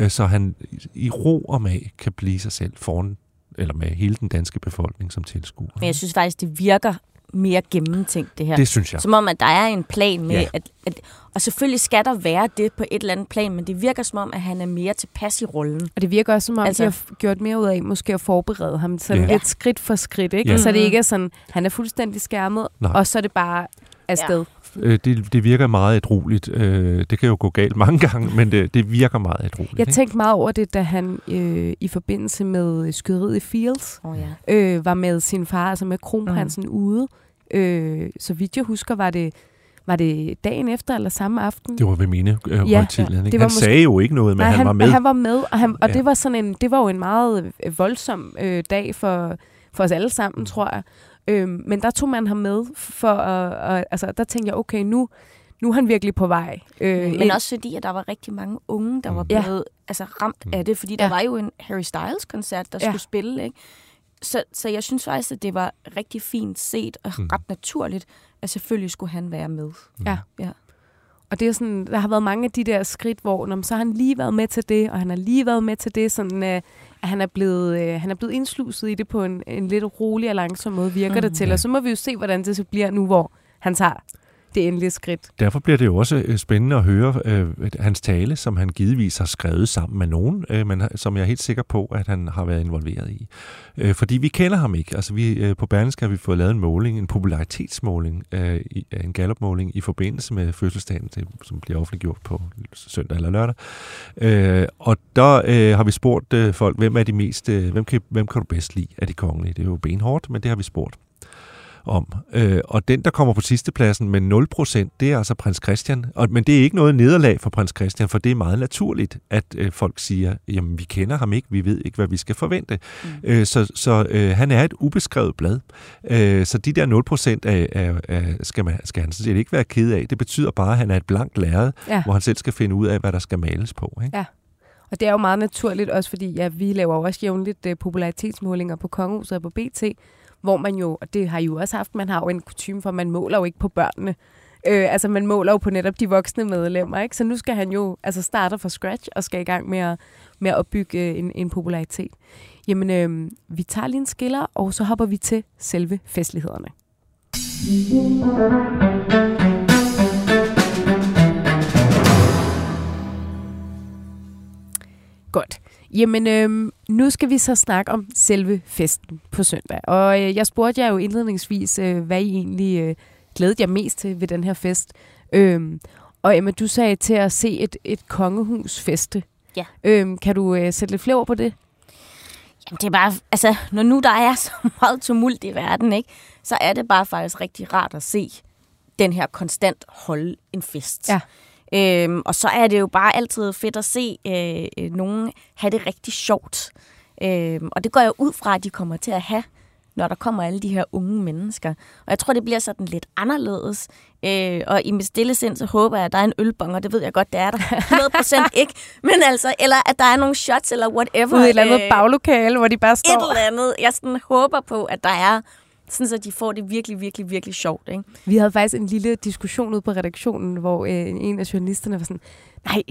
Speaker 3: Så han i ro og mag kan blive sig selv foran eller med hele den danske befolkning som tilskuer.
Speaker 2: Men jeg synes faktisk, det virker mere gennemtænkt, det her.
Speaker 3: Det synes jeg.
Speaker 2: Som om, at der er en plan med, ja. at, at... Og selvfølgelig skal der være det på et eller andet plan, men det virker som om, at han er mere tilpas i rollen.
Speaker 1: Og det virker også som om, altså, de har gjort mere ud af måske at forberede ham sådan ja. lidt skridt for skridt, ikke? Ja. Så det ikke er sådan, han er fuldstændig skærmet, Nej. og så er det bare afsted.
Speaker 3: Øh, det, det virker meget ædrueligt. Øh, det kan jo gå galt mange gange, men det, det virker meget ædrueligt.
Speaker 1: Jeg
Speaker 3: ikke?
Speaker 1: tænkte meget over det, da han øh, i forbindelse med skyderiet i Fields
Speaker 2: Oh, ja.
Speaker 1: øh, var med sin far, altså med kronprinsen mm. ude. Øh, så vidt jeg husker, var det, var det dagen efter eller samme aften.
Speaker 3: Det var ved mine øh,
Speaker 1: Ja, det var
Speaker 3: Han
Speaker 1: måske-
Speaker 3: sagde jo ikke noget, men
Speaker 1: Nej,
Speaker 3: han, var med.
Speaker 1: Han var med, og, han, og
Speaker 3: Ja.
Speaker 1: det var sådan en, det var jo en meget øh, voldsom øh, dag for, for os alle
Speaker 3: Mm.
Speaker 1: sammen, tror jeg. Øhm, men der tog man ham med for at, og, altså der tænkte jeg, okay, nu, nu er han virkelig på vej. Øh,
Speaker 2: Men også fordi, at der var rigtig mange unge, der var
Speaker 3: Mm.
Speaker 1: Ja.
Speaker 2: blevet altså, ramt
Speaker 3: Mm.
Speaker 2: af det. Fordi der
Speaker 1: Ja.
Speaker 2: var jo en Harry Styles-koncert, der
Speaker 1: Ja.
Speaker 2: skulle spille. Ikke? Så, så jeg synes faktisk, at det var rigtig fint set og
Speaker 3: Mm.
Speaker 2: ret naturligt, at selvfølgelig skulle han være med.
Speaker 1: Ja.
Speaker 2: Ja.
Speaker 1: Og det er sådan, der har været mange af de der skridt, hvor når, så har han lige været med til det, og han har lige været med til det, sådan, øh, at han er, blevet, øh, han er blevet indsluset i det på en, en lidt rolig og langsom måde, virker mm, det til.
Speaker 3: Ja.
Speaker 1: Og så må vi jo se, hvordan det så bliver nu, hvor han tager det endelige skridt.
Speaker 3: Derfor bliver det jo også øh, spændende at høre øh, hans tale, som han givetvis har skrevet sammen med nogen, øh, men øh, som jeg er helt sikker på, at han har været involveret i. Øh, fordi vi kender ham ikke. Altså vi, øh, på Berlingske har vi fået lavet en måling, en popularitetsmåling, øh, i, øh, en gallopmåling i forbindelse med fødselsdagen, til, som bliver offentliggjort på søndag eller lørdag. Øh, og der øh, har vi spurgt øh, folk, hvem er de mest, øh, hvem, kan, hvem kan du bedst lide af de kongelige? Det er jo benhårdt, men det har vi spurgt om. Øh, og den, der kommer på sidste pladsen med 0%, det er altså prins Christian. Og, men det er ikke noget nederlag for prins Christian, for det er meget naturligt, at øh, folk siger, jamen vi kender ham ikke, vi ved ikke, hvad vi skal forvente. Mm. Øh, så så øh, han er et ubeskrevet blad. Øh, så de der 0% af, af, af, skal, man, skal han sådan set ikke være ked af. Det betyder bare, at han er et blankt lærred,
Speaker 1: Ja.
Speaker 3: hvor han selv skal finde ud af, hvad der skal males på. Ikke?
Speaker 1: Og det er jo meget naturligt også, fordi ja, vi laver jo også jævnligt uh, popularitetsmålinger på Kongehuset og på BT, hvor man jo, og det har I jo også haft, man har jo en kutume for, man måler jo ikke på børnene. Øh, altså man måler jo på netop de voksne medlemmer, ikke? Så nu skal han jo altså starte fra scratch og skal i gang med at, med at opbygge øh, en, en popularitet. Jamen, øh, vi tager lige en skiller, og så hopper vi til selve festlighederne. Godt. Jamen, øhm, nu skal vi så snakke om selve festen på søndag. Og øh, jeg spurgte jer jo indledningsvis, øh, hvad I egentlig øh, glædede jer mest til ved den her fest. Øhm, og Emma, du sagde til at se et, et kongehus feste.
Speaker 2: Ja.
Speaker 1: Øhm, kan du øh, sætte lidt flere ord på det?
Speaker 2: Jamen, det er bare, altså, når nu der er så meget tumult i verden, ikke, så er det bare faktisk rigtig rart at se den her konstant holde en fest.
Speaker 1: Ja.
Speaker 2: Øhm, og så er det jo bare altid fedt at se øh, øh, nogen have det rigtig sjovt. Øhm, og det går jeg ud fra, at de kommer til at have, når der kommer alle de her unge mennesker. Og jeg tror, det bliver sådan lidt anderledes. Øh, og i mit stille sind, så håber jeg, at der er en ølbong, og det ved jeg godt, det er der 100% ikke. Men altså, eller at der er nogle shots, eller whatever.
Speaker 1: Ude i et eller andet
Speaker 2: øh,
Speaker 1: baglokale, hvor de bare
Speaker 2: et
Speaker 1: står.
Speaker 2: eller andet. Jeg sådan håber på, at der er, sådan så de får det virkelig, virkelig, virkelig sjovt. Ikke?
Speaker 1: Vi havde faktisk en lille diskussion ude på redaktionen, hvor øh, en af journalisterne var sådan, nej,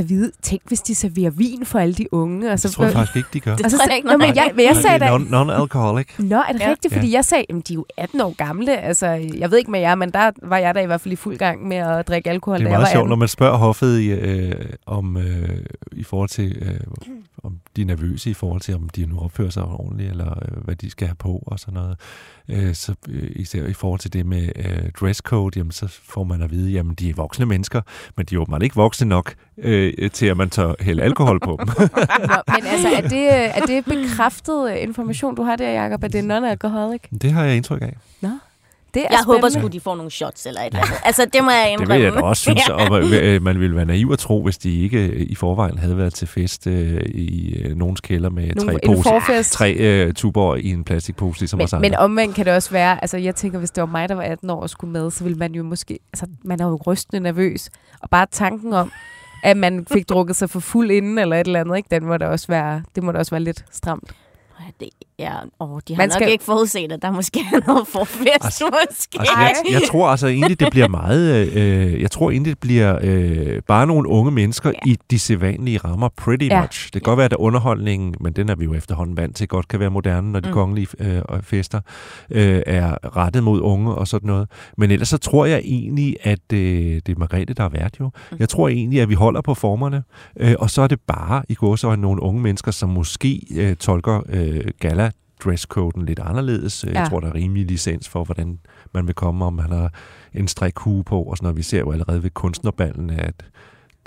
Speaker 1: kan vide, tænk hvis de serverer vin for alle de unge. Og så,
Speaker 3: Det tror jeg faktisk ikke, de gør.
Speaker 2: Det
Speaker 1: og så,
Speaker 2: tror jeg
Speaker 1: sagde-
Speaker 2: ikke,
Speaker 1: Nå,
Speaker 2: nej.
Speaker 1: men jeg, men jeg sagde da,
Speaker 3: Non- Non-alcoholic.
Speaker 1: Nå, er det
Speaker 2: Ja.
Speaker 1: rigtigt? Fordi jeg sagde, at de er jo 18 år gamle. Altså, jeg ved ikke med jer, men der var jeg da i hvert fald i fuld gang med at drikke alkohol,
Speaker 3: Det er
Speaker 1: jeg var
Speaker 3: meget sjovt,
Speaker 1: 18.
Speaker 3: når man spørger hoffet i, øh, om, øh, i forhold til, øh, om de er nervøse i forhold til, om de nu opfører sig ordentligt, eller øh, hvad de skal have på og sådan noget. Øh, så øh, især i forhold til det med øh, dresscode, jamen, så får man at vide, jamen de er voksne mennesker, men de er åbenbart ikke voksne nok øh, til, at man tør hælde alkohol på dem.
Speaker 1: Nå, men altså, er det, er det bekræftet øh, information, du har der, Jacob, at det er non-alcoholic?
Speaker 3: det har jeg indtryk af.
Speaker 1: Det er
Speaker 2: Jeg håber
Speaker 1: spændende.
Speaker 2: sgu, de får nogle shots eller et eller andet. Altså, det må jeg
Speaker 3: Det
Speaker 2: indrømme.
Speaker 3: vil jeg da også synes, og øh, man ville være naiv at tro, hvis de ikke øh, i forvejen havde været til fest øh, i øh, nogens kælder med
Speaker 1: Nogle,
Speaker 3: tre, pose,
Speaker 1: forfest.
Speaker 3: tre øh, tuber i en plastikpose, ligesom os
Speaker 1: Men,
Speaker 3: andre.
Speaker 1: men omvendt kan det også være, altså jeg tænker, hvis det var mig, der var 18 år og skulle med, så ville man jo måske, altså man er jo rystende nervøs. Og bare tanken om, at man fik drukket sig for fuld inden eller et eller andet, ikke? Den må da også være, det må da også være lidt stramt.
Speaker 2: Det, ja, åh, de har
Speaker 1: Man
Speaker 2: nok
Speaker 1: skal-
Speaker 2: ikke forudset, at der måske er noget forfest,
Speaker 3: Altså-
Speaker 2: måske.
Speaker 3: Altså, jeg, jeg tror altså egentlig, det bliver meget... Øh, jeg tror egentlig, det bliver øh, bare nogle unge mennesker ja. i de sædvanlige rammer, pretty
Speaker 1: Ja.
Speaker 3: ja. much. Det kan godt være, at underholdningen, men den er vi jo efterhånden vant til, godt kan være moderne, når de
Speaker 2: Mm.
Speaker 3: kongelige øh, fester øh, er rettet mod unge og sådan noget. Men ellers så tror jeg egentlig, at øh, det er Margrethe, der er vært jo.
Speaker 2: Mm.
Speaker 3: Jeg tror egentlig, at vi holder på formerne, øh, og så er det bare i gåsøjne nogle unge mennesker, som måske øh, tolker øh, gala dresscoden lidt anderledes. Ja. Jeg tror, der er rimelig licens for, hvordan man vil komme, om man har en strikhue på og sådan noget. Vi ser jo allerede ved kunstnerballen, at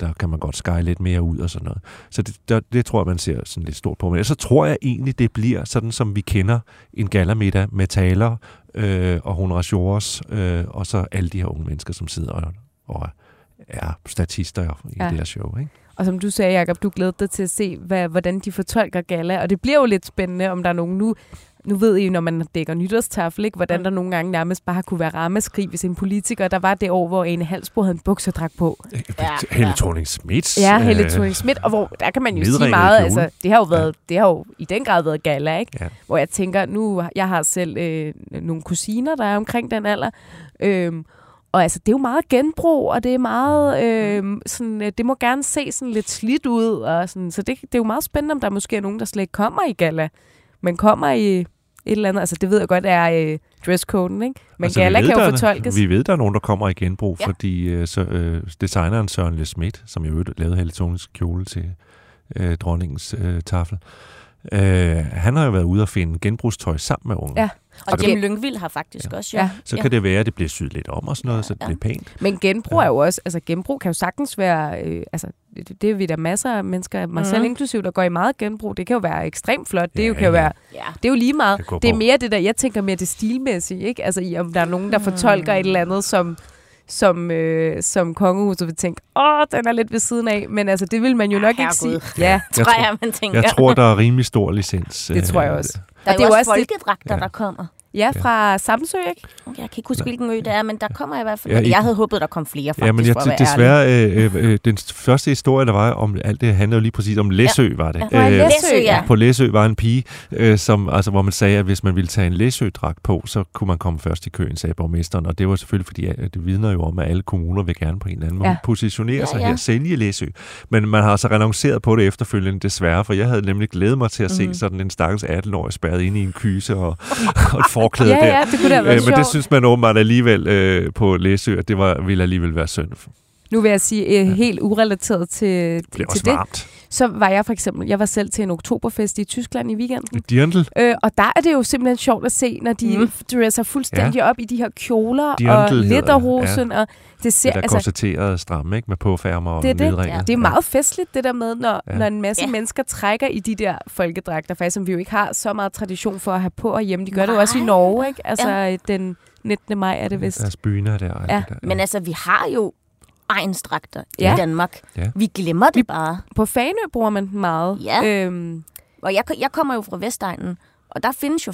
Speaker 3: der kan man godt skære lidt mere ud og sådan noget. Så det, der, det tror jeg, man ser sådan lidt stort på. Men så tror jeg egentlig, det bliver sådan, som vi kender en galamiddag med taler øh, og honoratiores, øh, og så alle de her unge mennesker, som sidder og, og er statister i. Ja. det her show. Ikke?
Speaker 1: Og som du sagde, Jacob, du glæder dig til at se, hvad, hvordan de fortolker gala. Og det bliver jo lidt spændende, om der er nogen nu... Nu ved I jo, når man dækker nytårstafel, ikke, hvordan der nogle gange nærmest bare kunne være rammeskrig, hvis en politiker, der var det år, hvor en Halsbro havde en bukserdragt på.
Speaker 2: Ja,
Speaker 3: Helle
Speaker 2: ja.
Speaker 3: thorning Schmidt.
Speaker 1: Ja, Helle thorning Schmidt, og hvor der kan man jo sige meget, altså det har jo været, det har jo i den grad været gala, ikke?
Speaker 3: Ja.
Speaker 1: Hvor jeg tænker, nu, jeg har selv øh, nogle kusiner, der er omkring den alder, øhm, og altså, det er jo meget genbrug, og det er meget, øh, sådan, øh, det må gerne se sådan lidt slidt ud, og sådan, så det, det er jo meget spændende, om der måske er nogen, der slet ikke kommer i gala, men kommer i et eller andet, altså det ved jeg godt er øh, dresscoden, ikke? Men altså, gala
Speaker 3: ved,
Speaker 1: kan jo
Speaker 3: der-
Speaker 1: fortolkes.
Speaker 3: Vi ved, der er nogen, der kommer i genbrug,
Speaker 2: Ja.
Speaker 3: fordi øh, så, øh, designeren Søren Le Schmidt, som jo lavede Helle thorning kjole til øh, dronningens øh, tafel, øh, han har jo været ude og finde genbrugstøj sammen med unge.
Speaker 1: Ja.
Speaker 2: Og. Jim Lyngvild har faktisk også, jo.
Speaker 1: Ja.
Speaker 3: Så kan det være, at det bliver syet lidt om og sådan noget, så det
Speaker 2: Ja.
Speaker 3: bliver pænt.
Speaker 1: Men genbrug er jo også, altså genbrug kan jo sagtens være, øh, altså det, det er vi der masser af mennesker, mig selv
Speaker 2: Mhm.
Speaker 1: inklusiv, der går i meget genbrug. Det kan jo være ekstremt flot. Det
Speaker 3: Ja,
Speaker 1: jo kan
Speaker 3: ja.
Speaker 1: jo være,
Speaker 2: Ja.
Speaker 1: det er jo lige meget. Det er mere det der, jeg tænker mere det stilmæssige, ikke? Altså om der er nogen, der fortolker et eller andet, som som, øh, som kongehuset vil tænke, åh, den er lidt ved siden af, men altså, det vil man jo
Speaker 2: Ah,
Speaker 1: nok ikke sige.
Speaker 2: herregud.
Speaker 1: Ja,
Speaker 3: Jeg
Speaker 2: Tror jeg, man tænker.
Speaker 3: Jeg tror, der er rimelig stor licens.
Speaker 1: det tror jeg
Speaker 3: øh,
Speaker 1: også.
Speaker 2: Der er
Speaker 1: Og
Speaker 2: jo
Speaker 1: det er jo
Speaker 2: også
Speaker 1: det-
Speaker 2: folkedragter,
Speaker 3: Ja.
Speaker 2: der kommer.
Speaker 1: Ja, fra Samsø, ikke?
Speaker 2: Jeg kan ikke huske, hvilken ø det er, men der kommer i hvert fald.
Speaker 3: Ja,
Speaker 2: Ja, jeg havde håbet, der kom flere, faktisk,
Speaker 3: Ja, men jeg,
Speaker 2: for at
Speaker 3: desværre, øh, øh, den første historie, der var om alt det, handlede jo lige præcis om Læsø, ja. var det.
Speaker 2: Ja.
Speaker 3: Øh,
Speaker 1: Læsø,
Speaker 2: Læsø, ja.
Speaker 3: På Læsø var en pige, øh, som, altså, hvor man sagde, at hvis man ville tage en Læsø-dragt på, så kunne man komme først i køen, sagde borgmesteren. Og det var selvfølgelig, fordi at det vidner jo om, at alle kommuner vil gerne på en eller anden måde
Speaker 1: Ja.
Speaker 3: ja. positionere
Speaker 2: Ja,
Speaker 3: sig
Speaker 2: ja.
Speaker 3: her, sælge Læsø. Men man har altså renonceret på det efterfølgende, desværre, for jeg havde nemlig glædet mig til at se
Speaker 2: Mhm.
Speaker 3: sådan en stakkels 18-årig spærret inde i en kyse og, og forklæde
Speaker 1: Ja,
Speaker 3: der.
Speaker 1: ja, det kunne da have været
Speaker 3: Øh, men det synes man åbenbart alligevel øh, på Læsø, at det var, ville alligevel være synd. Det
Speaker 1: Nu vil jeg sige, øh, helt urelateret til,
Speaker 3: blev
Speaker 1: til
Speaker 3: også
Speaker 1: det,
Speaker 3: varmt.
Speaker 1: så var jeg for eksempel, jeg var selv til en oktoberfest i Tyskland i weekenden.
Speaker 3: Dirndl.
Speaker 1: Øh, og der er det jo simpelthen sjovt at se, når de
Speaker 2: Mm.
Speaker 1: dresser fuldstændig ja. op i de her kjoler
Speaker 3: Dirndl
Speaker 1: og
Speaker 3: det,
Speaker 1: letterhosen. Ja. Og det ser,
Speaker 3: Det der
Speaker 1: altså,
Speaker 3: stramme, ikke? Med påfærmer og
Speaker 1: det er det.
Speaker 3: nedringet.
Speaker 1: Det er meget festligt, det der med, når,
Speaker 3: Ja.
Speaker 1: ja. når en masse
Speaker 2: Ja.
Speaker 1: ja. mennesker trækker i de der folkedragter, faktisk, som vi jo ikke har så meget tradition for at have på hjemme. De gør det jo også i
Speaker 2: Nej.
Speaker 1: Norge, ikke? Altså ja. den 19. maj er det vist.
Speaker 3: Deres byner der.
Speaker 1: Ja,
Speaker 3: det der.
Speaker 2: Men altså, vi har jo egensdragter
Speaker 1: Ja.
Speaker 2: i Danmark.
Speaker 3: Ja.
Speaker 2: Vi glemmer det bare.
Speaker 1: På Fanø bruger man den meget.
Speaker 2: Ja.
Speaker 1: Øhm,
Speaker 2: Og jeg, jeg kommer jo fra Vestegnen, og der findes jo...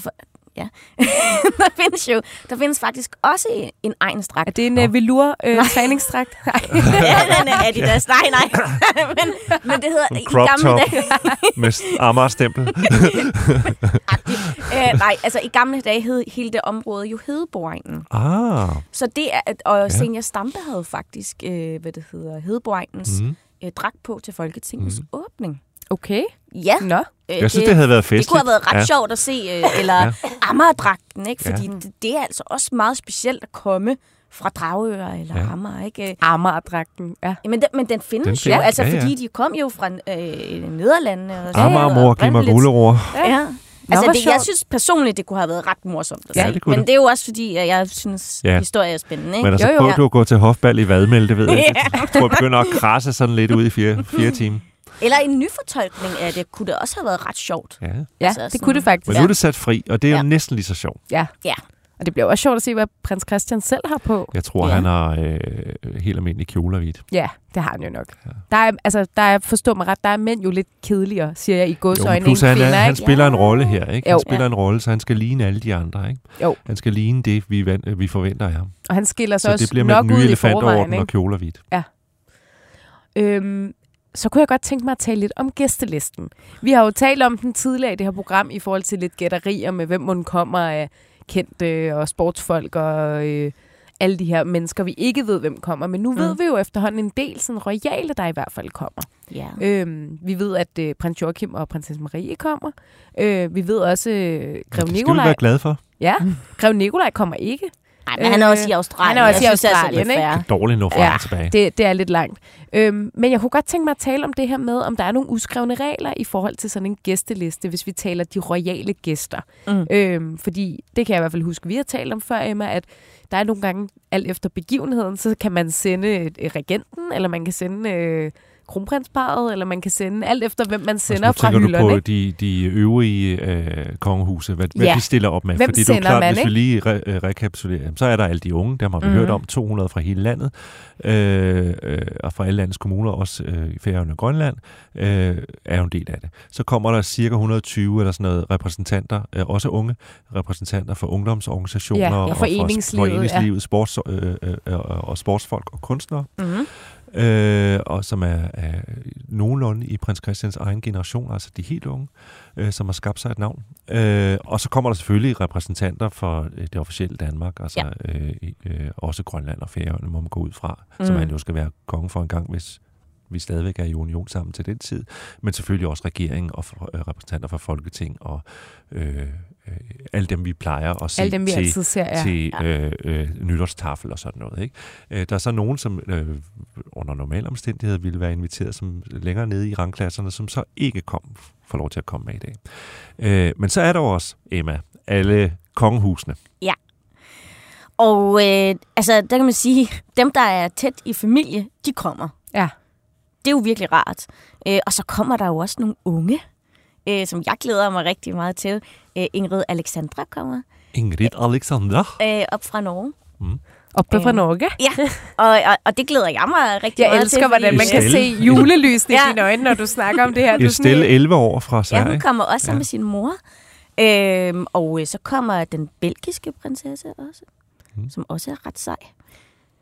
Speaker 2: Ja. der findes jo... Der findes faktisk også en egensdragt.
Speaker 1: er det en uh, velour øh, træningsdragt? Nej.
Speaker 2: den er Adidas. Nej, nej. men, men det hedder...
Speaker 3: En
Speaker 2: I
Speaker 3: crop
Speaker 2: gamle
Speaker 3: top.
Speaker 2: dage,
Speaker 3: Med Amager-stempel.
Speaker 2: øh, nej, altså i gamle dage hed hele det område jo Hedeborgegnen.
Speaker 3: ah.
Speaker 2: Så det er, og
Speaker 3: Ja.
Speaker 2: Senior Stampe havde faktisk, øh, hvad det hedder, Hedeborgegnens
Speaker 3: Mm.
Speaker 2: øh, dragt på til Folketingets mm. åbning.
Speaker 1: Okay.
Speaker 2: Ja,
Speaker 1: Nå.
Speaker 2: øh,
Speaker 3: Jeg synes, det havde været
Speaker 2: det
Speaker 3: festligt.
Speaker 2: kunne have været ret
Speaker 3: ja.
Speaker 2: ja. sjovt at se, øh, eller
Speaker 3: Ja.
Speaker 2: ja. Amagerdragten, ikke?
Speaker 3: Ja.
Speaker 2: Fordi det, det er altså også meget specielt at komme fra Dragør eller
Speaker 3: Ja.
Speaker 2: ja. Amager, ikke? Øh,
Speaker 1: Amagerdragten. Ja.
Speaker 2: Men den, men den findes
Speaker 3: Den findes,
Speaker 2: jo, altså
Speaker 3: ja, ja.
Speaker 2: fordi de kom jo fra øh, Nederlandene. Og
Speaker 3: Amager, mor, giv mig guleror.
Speaker 2: Ja.
Speaker 1: Nå,
Speaker 2: Altså, det, jeg synes personligt, det kunne have været ret morsomt at
Speaker 3: Ja,
Speaker 2: se.
Speaker 3: det kunne
Speaker 2: Men
Speaker 3: det.
Speaker 2: det er jo også fordi, at jeg synes,
Speaker 3: Ja.
Speaker 2: ja. historie er spændende. Ikke?
Speaker 3: Men altså,
Speaker 1: Jo, jo.
Speaker 3: prøv
Speaker 2: Ja.
Speaker 3: du at gå til hofbal i vadmel, det ved jeg. Jeg tror, jeg begynder at krasse sådan lidt ud i fire, fire timer.
Speaker 2: Eller en nyfortolkning af det kunne det også have været ret sjovt.
Speaker 3: Ja.
Speaker 1: Ja,
Speaker 2: Altså,
Speaker 1: det
Speaker 2: sådan-
Speaker 1: kunne det faktisk.
Speaker 3: Men nu er det sat fri, og det er jo
Speaker 2: Ja.
Speaker 3: næsten lige så sjovt.
Speaker 1: Ja.
Speaker 2: Ja.
Speaker 1: Og det bliver også sjovt at se, hvad prins Christian selv har på.
Speaker 3: Jeg tror,
Speaker 2: Ja.
Speaker 3: han har øh, helt almindelige kjoler hvidt.
Speaker 1: Ja, det har han jo nok. Der er, altså, der er, forstå mig ret, der er mænd jo lidt kedeligere, siger jeg i
Speaker 3: Jo,
Speaker 1: godsøjne,
Speaker 3: plus han, er,
Speaker 1: kvinder,
Speaker 3: han
Speaker 1: ikke?
Speaker 3: spiller en rolle her, ikke? Han
Speaker 1: Jo.
Speaker 3: spiller en rolle, så han skal ligne alle de andre, ikke?
Speaker 1: Jo.
Speaker 3: Han skal ligne det, vi, van- vi forventer af ham.
Speaker 1: Og han skiller sig
Speaker 3: Så
Speaker 1: også
Speaker 3: det bliver med
Speaker 1: nok
Speaker 3: den nye
Speaker 1: ud i
Speaker 3: elefantorden
Speaker 1: forvejen,
Speaker 3: og kjoler hvidt.
Speaker 1: Øhm, så kunne jeg godt tænke mig at tale lidt om gæstelisten. Vi har jo talt om den tidligere i det her program i forhold til lidt gætterier med, hvem hun kommer af kendte og sportsfolk og øh, alle de her mennesker, vi ikke ved, hvem kommer. Men nu mm. ved vi jo efterhånden en del sådan royale, der i hvert fald kommer.
Speaker 2: Ja.
Speaker 1: Øhm, vi ved, at øh, prins Joachim og prinsesse Marie kommer. Øh, vi ved også, øh,
Speaker 3: Ja,
Speaker 1: Grev
Speaker 3: det skal vi
Speaker 1: Nikolaj...
Speaker 3: være glade for.
Speaker 1: Ja, Grev Nikolaj kommer ikke.
Speaker 2: Nej, men han er også i Australien.
Speaker 1: Han er også
Speaker 2: Jeg
Speaker 1: i
Speaker 2: altså,
Speaker 1: Australien,
Speaker 2: det er
Speaker 1: ikke?
Speaker 3: Det er dårligt nu frem
Speaker 1: Ja,
Speaker 3: tilbage.
Speaker 1: Det, det er lidt langt. Øhm, men jeg kunne godt tænke mig at tale om det her med, om der er nogle uskrevne regler i forhold til sådan en gæsteliste, hvis vi taler de royale gæster.
Speaker 2: Mm.
Speaker 1: Øhm, fordi det kan jeg i hvert fald huske, vi har talt om før, Emma, at der er nogle gange, alt efter begivenheden, så kan man sende øh, regenten, eller man kan sende øh, kronprinsparet, eller man kan sende alt efter, hvem man sender
Speaker 3: Altså,
Speaker 1: fra
Speaker 3: nu tænker
Speaker 1: hylderne.
Speaker 3: du på de, de øvrige øh, kongehuse, hvad, hvad
Speaker 1: Ja.
Speaker 3: de stiller op med.
Speaker 1: Hvem
Speaker 3: Fordi det er klart,
Speaker 1: man,
Speaker 3: hvis vi lige re- øh, rekapitulerer, så er der alle de unge, dem har vi
Speaker 1: Mhm.
Speaker 3: hørt om, 200 fra hele landet, øh, øh, og fra alle landets kommuner, også øh, i Færøerne og Grønland, øh, er jo en del af det. Så kommer der cirka 120 eller sådan noget repræsentanter, øh, også unge repræsentanter for ungdomsorganisationer
Speaker 1: Ja, ja,
Speaker 3: og for
Speaker 1: foreningslivet,
Speaker 3: foreningslivet sports, øh, øh, øh, og sportsfolk og kunstnere
Speaker 2: Mm-hmm.
Speaker 3: Øh, og som er, er nogenlunde i prins Christians egen generation, altså de helt unge, øh, som har skabt sig et navn. Øh, og så kommer der selvfølgelig repræsentanter for øh, det officielle Danmark, altså ja. øh, øh, også Grønland og Færøerne må man gå ud fra, mm. som han jo skal være konge for en gang, hvis vi stadigvæk er i union sammen til den tid, men selvfølgelig også regeringen og øh, repræsentanter for Folketing og øh, øh, alle dem, vi plejer at se
Speaker 1: Alle dem, vi
Speaker 3: til,
Speaker 1: ser, ja.
Speaker 3: til øh, øh, nytårstafel og sådan noget. Ikke? Øh, der er så nogen, som øh, under normale omstændigheder ville være inviteret som længere nede i rangklasserne, som så ikke kom, får lov til at komme med i dag. Øh, men så er der også, Emma, alle kongehusene.
Speaker 2: Og øh, altså, der kan man sige, dem, der er tæt i familie, de kommer.
Speaker 1: Ja.
Speaker 2: Det er jo virkelig rart. Øh, og så kommer der jo også nogle unge, øh, som jeg glæder mig rigtig meget til. Øh, Ingrid Alexandra kommer
Speaker 3: Ingrid Alexandra.
Speaker 2: øh, op fra Norge.
Speaker 1: Oppe fra
Speaker 2: Øh,
Speaker 1: Norge.
Speaker 2: Ja, og, og, og det glæder jeg mig rigtig
Speaker 1: Jeg
Speaker 2: meget
Speaker 1: elsker,
Speaker 2: til.
Speaker 1: hvordan man kan se julelysene i
Speaker 2: Ja.
Speaker 1: dine øjne, når du snakker om det her. Er
Speaker 3: Estelle,
Speaker 1: helt-
Speaker 3: 11 år fra
Speaker 2: Ja,
Speaker 3: Sverige.
Speaker 2: hun kommer også
Speaker 3: Ja.
Speaker 2: med sin mor. Øhm, og øh, så kommer den belgiske prinsesse også,
Speaker 3: Mm.
Speaker 2: mm. som også er ret sej.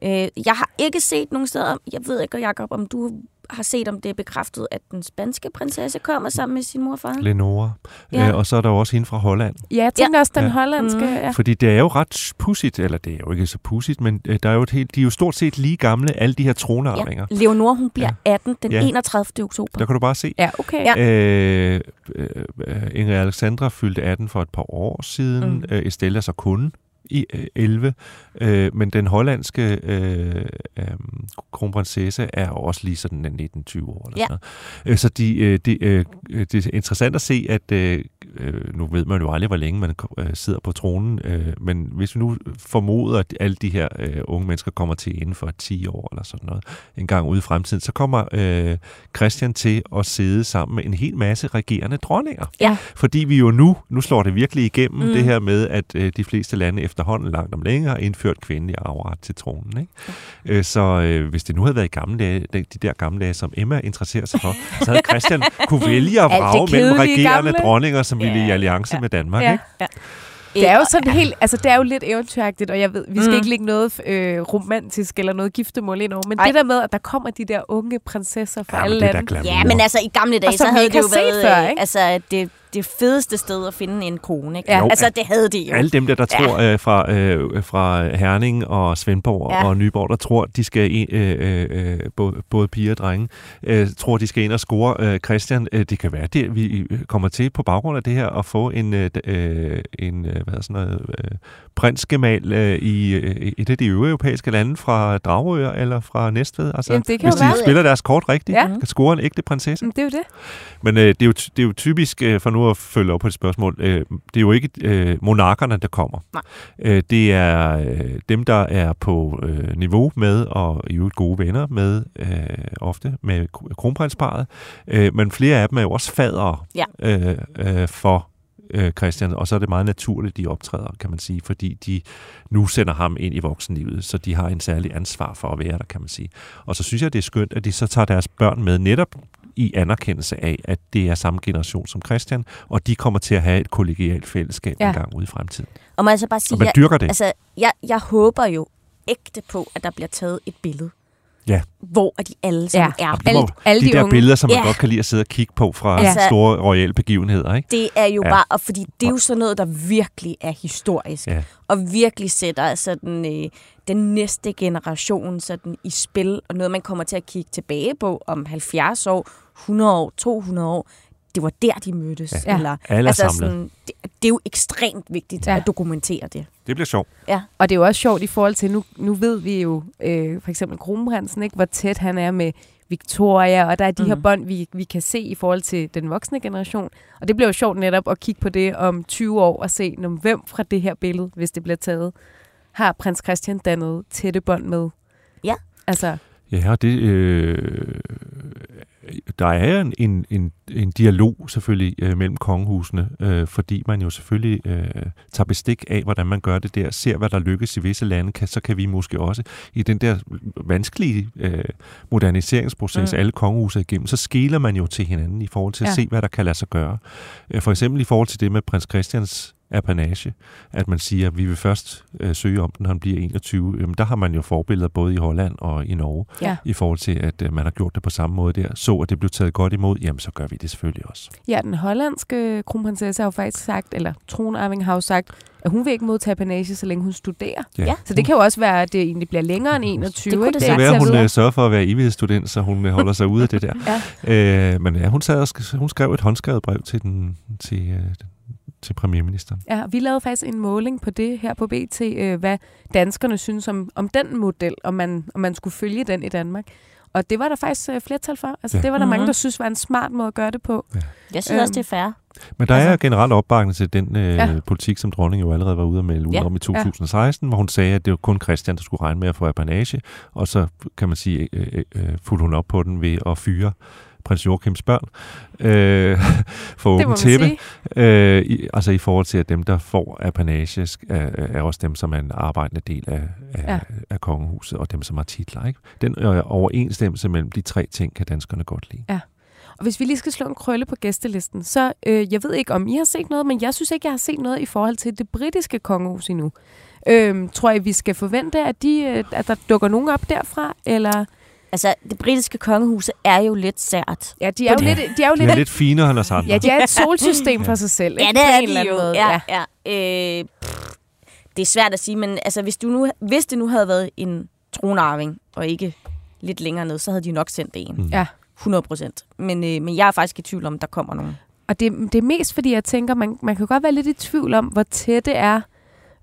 Speaker 2: Øh, jeg har ikke set nogen steder, jeg ved ikke, Jacob, om du har set, om det er bekræftet, at den spanske prinsesse kommer sammen med sin mor og far.
Speaker 3: Lenora.
Speaker 2: Ja.
Speaker 3: Øh, og så er der jo også hende fra Holland.
Speaker 1: Ja, jeg tænker også den
Speaker 3: Ja.
Speaker 1: hollandske.
Speaker 2: Mm.
Speaker 1: Ja.
Speaker 3: Fordi det er jo ret pudsigt, eller det er jo ikke så pudsigt, men øh, der er jo et helt, de er jo stort set lige gamle, alle de her tronarvinger.
Speaker 2: Ja. Leonore, hun bliver 18 den
Speaker 3: Ja.
Speaker 2: 31. oktober.
Speaker 3: Der kan du bare se.
Speaker 1: ja, okay.
Speaker 2: Ja.
Speaker 3: Øh, øh, øh, Ingrid Alexandra fyldte 18 for et par år siden. Mm. Øh, Estelle er så kun i øh, 11. Øh, men den hollandske øh, øh, kronprinsesse er også lige sådan en 19-20 år. Eller
Speaker 2: Ja.
Speaker 3: sådan noget. Øh, så de, øh, de, øh, det er interessant at se, at øh, øh, nu ved man jo aldrig, hvor længe man øh, sidder på tronen, øh, men hvis vi nu formoder, at alle de her øh, unge mennesker kommer til inden for 10 år eller sådan noget, en gang ude i fremtiden, så kommer øh, Christian til at sidde sammen med en hel masse regerende dronninger.
Speaker 2: Ja.
Speaker 3: Fordi vi jo nu, nu slår det virkelig igennem, mm. Det her med, at øh, de fleste lande efterhånden langt om længe har indført kvindelig arveret til tronen. Ikke? Øh, så øh, hvis det nu havde været i gamle dage, de, de der gamle dage, som Emma interesserer sig for, så havde Christian kunne vælge at vrage mellem regerende
Speaker 1: gamle.
Speaker 3: dronninger, som ville i
Speaker 2: Ja.
Speaker 3: alliance
Speaker 1: Ja.
Speaker 3: med Danmark.
Speaker 1: Ja.
Speaker 3: Ikke?
Speaker 1: Det er jo sådan helt, altså det er jo lidt eventyragtigt, og jeg ved, vi skal
Speaker 2: Mm.
Speaker 1: ikke lægge noget øh, romantisk eller noget giftemål ind over, men
Speaker 2: Ej.
Speaker 1: det der med, at der kommer de der unge prinsesser fra
Speaker 3: Ja,
Speaker 1: alle lande.
Speaker 2: Ja, men altså i gamle dage, så
Speaker 1: vi
Speaker 2: havde
Speaker 1: ikke
Speaker 2: det jo været
Speaker 1: før,
Speaker 2: øh,
Speaker 1: ikke?
Speaker 2: altså, det, det fedeste sted at finde en kone. Ikke?
Speaker 1: Ja.
Speaker 3: Jo,
Speaker 2: altså, det havde de jo.
Speaker 3: Alle dem der, der
Speaker 2: Ja.
Speaker 3: tror øh, fra, øh, fra Herning og Svendborg ja. Og Nyborg, der tror, de skal ind, øh, øh, øh, både, både piger og drenge, øh, tror, de skal ind og score øh, Christian. Øh, det kan være, det vi kommer til på baggrund af det her at få en, øh, øh, en øh, hvad hedder sådan noget, øh, prinsgemal øh, i øh, et af de øvrige europæiske lande fra Dragør eller fra Næstved. Altså,
Speaker 1: Jamen, det kan
Speaker 3: hvis
Speaker 1: jo
Speaker 3: de
Speaker 1: være.
Speaker 3: spiller deres kort rigtigt,
Speaker 1: Ja.
Speaker 3: kan score en ægte prinsesse.
Speaker 1: Men det er jo det.
Speaker 3: Men øh, det, er jo, det er jo typisk, øh, for nu at følge op på et spørgsmål, øh, det er jo ikke øh, monarkerne, der kommer.
Speaker 2: Nej.
Speaker 3: Øh, det er øh, dem, der er på øh, niveau med, og i øvrigt gode venner med, øh, ofte med kr- kronprinsparet. Øh, men flere af dem er jo også fadere
Speaker 2: Ja.
Speaker 3: øh, øh, for øh, Christian, og så er det meget naturligt, de optræder, kan man sige, fordi de nu sender ham ind i voksenlivet, så de har en særlig ansvar for at være der, kan man sige. Og så synes jeg, det er skønt, at de så tager deres børn med netop i anerkendelse af, at det er samme generation som Christian, og de kommer til at have et kollegialt fællesskab ja. En gang ude i fremtiden.
Speaker 2: Og må jeg så bare sige,
Speaker 3: Og man
Speaker 2: jeg,
Speaker 3: dyrker det.
Speaker 2: altså, jeg, jeg håber jo ægte på, at der bliver taget et billede.
Speaker 3: Ja.
Speaker 2: Hvor at de alle sammen
Speaker 1: Ja.
Speaker 2: er.
Speaker 1: Alle,
Speaker 3: må-
Speaker 1: alle
Speaker 3: de,
Speaker 1: de,
Speaker 3: der
Speaker 1: unge.
Speaker 3: billeder, som man
Speaker 2: Ja.
Speaker 3: godt kan lide at sidde og kigge på fra
Speaker 1: Ja.
Speaker 3: ja. store royale begivenheder, ikke?
Speaker 2: Det er jo
Speaker 3: Ja.
Speaker 2: bare, og fordi det er jo sådan noget, der virkelig er historisk.
Speaker 3: Ja.
Speaker 2: Og virkelig sætter sådan, øh, den næste generation sådan, i spil, og noget, man kommer til at kigge tilbage på om 70 år, 100 år, 200 år. Det var der, de mødtes.
Speaker 1: Ja.
Speaker 2: Eller,
Speaker 3: Alle er
Speaker 2: altså
Speaker 3: samlet.
Speaker 2: sådan, det, det er jo ekstremt vigtigt
Speaker 1: Ja.
Speaker 2: at dokumentere det.
Speaker 3: Det bliver sjovt.
Speaker 2: Ja.
Speaker 1: Og det er jo også sjovt i forhold til, nu, nu ved vi jo øh, for eksempel kronprinsen, ikke, hvor tæt han er med Victoria, og der er de mm. her
Speaker 2: Mhm.
Speaker 1: bånd, vi, vi kan se i forhold til den voksne generation. Og det bliver jo sjovt netop at kigge på det om 20 år og se, når, hvem fra det her billede, hvis det bliver taget, har prins Christian dannet tætte bånd med.
Speaker 2: Ja.
Speaker 1: Altså,
Speaker 3: Ja, og det, øh, der er en, en, en, en dialog selvfølgelig øh, mellem kongehusene, øh, fordi man jo selvfølgelig øh, tager bestik af, hvordan man gør det der, ser hvad der lykkes i visse lande, kan, så kan vi måske også i den der vanskelige øh, moderniseringsproces, mm. Alle kongehuse igennem, så skiller man jo til hinanden i forhold til at
Speaker 1: Ja.
Speaker 3: ja. se, hvad der kan lade sig gøre. Øh, For eksempel i forhold til det med prins Christians apanage, at man siger, at vi vil først øh, søge om den, når han bliver 21. Jamen, der har man jo forbilleder både i Holland og i Norge,
Speaker 1: Ja.
Speaker 3: i forhold til, at øh, man har gjort det på samme måde der. Så at det blev taget godt imod, jamen så gør vi det selvfølgelig også.
Speaker 1: ja, den hollandske kronprinsesse har jo faktisk sagt, eller tronarving har jo sagt, at hun vil ikke modtage apanage, så længe hun studerer.
Speaker 2: Ja.
Speaker 1: Så det kan jo også være, at det egentlig bliver længere end 21.
Speaker 2: Det kunne det
Speaker 3: Det kan være, hun øh, sørger for at være evighedsstudent, så hun øh, holder sig ude af det der.
Speaker 1: Ja.
Speaker 3: Øh, men ja, hun, sad og, sk- hun skrev et håndskrevet brev til, den, til, øh, til premierministeren.
Speaker 1: Ja, vi lavede faktisk en måling på det her på BT, øh, hvad danskerne synes om, om den model, om man, om man skulle følge den i Danmark. Og det var der faktisk øh, flertal for. Altså,
Speaker 3: Ja.
Speaker 1: det var der mange,
Speaker 2: Mhm.
Speaker 1: der synes var en smart måde at gøre det på.
Speaker 2: Jeg synes
Speaker 1: Øhm.
Speaker 2: også, det er fair.
Speaker 3: Men der
Speaker 1: Altså-
Speaker 3: er generelt opbakning til den øh,
Speaker 1: Ja.
Speaker 3: ja. politik, som dronningen jo allerede var ude at melde ud
Speaker 2: Ja.
Speaker 3: om i 2016, hvor hun sagde, at det var kun Christian, der skulle regne med at få apanage, og så kan man sige, øh, øh, øh, fulgte hun op på den ved at fyre prins Joachims børn øh, for
Speaker 1: Det må
Speaker 3: åben
Speaker 1: man
Speaker 3: tæppe. Øh, i, altså i forhold til, at dem, der får apanage, er, er også dem, som er en arbejdende del af, af,
Speaker 1: Ja.
Speaker 3: ja. af kongehuset, og dem, som har titler. Ikke? Den øh, overensstemmelse mellem de tre ting, kan danskerne godt lide.
Speaker 1: Og hvis vi lige skal slå en krølle på gæstelisten, så øh, jeg ved ikke, om I har set noget, men jeg synes ikke, jeg har set noget i forhold til det britiske kongehus endnu. Øhm, tror I, vi skal forvente, at, de, øh, at der dukker nogen op derfra? Eller?
Speaker 2: Altså, det britiske kongehus er jo lidt sært.
Speaker 1: Ja, de er jo
Speaker 3: Ja.
Speaker 1: lidt, de er jo
Speaker 3: De
Speaker 1: lidt,
Speaker 3: er lidt finere end os andre.
Speaker 1: ja, de er et solsystem for sig selv.
Speaker 2: Ja,
Speaker 1: ikke?
Speaker 2: det
Speaker 1: På
Speaker 2: er
Speaker 1: eller
Speaker 2: de jo.
Speaker 1: måde.
Speaker 2: Ja, ja. Øh, pff, det er svært at sige, men altså, hvis, du nu, hvis det nu havde været en tronarving, og ikke lidt længere ned, så havde de nok sendt en.
Speaker 3: Mm.
Speaker 1: Ja.
Speaker 2: 100 procent. Men, øh, men jeg er faktisk i tvivl om, der kommer nogen.
Speaker 1: Og det, det er mest fordi, jeg tænker, man, man kan godt være lidt i tvivl om, hvor tætte er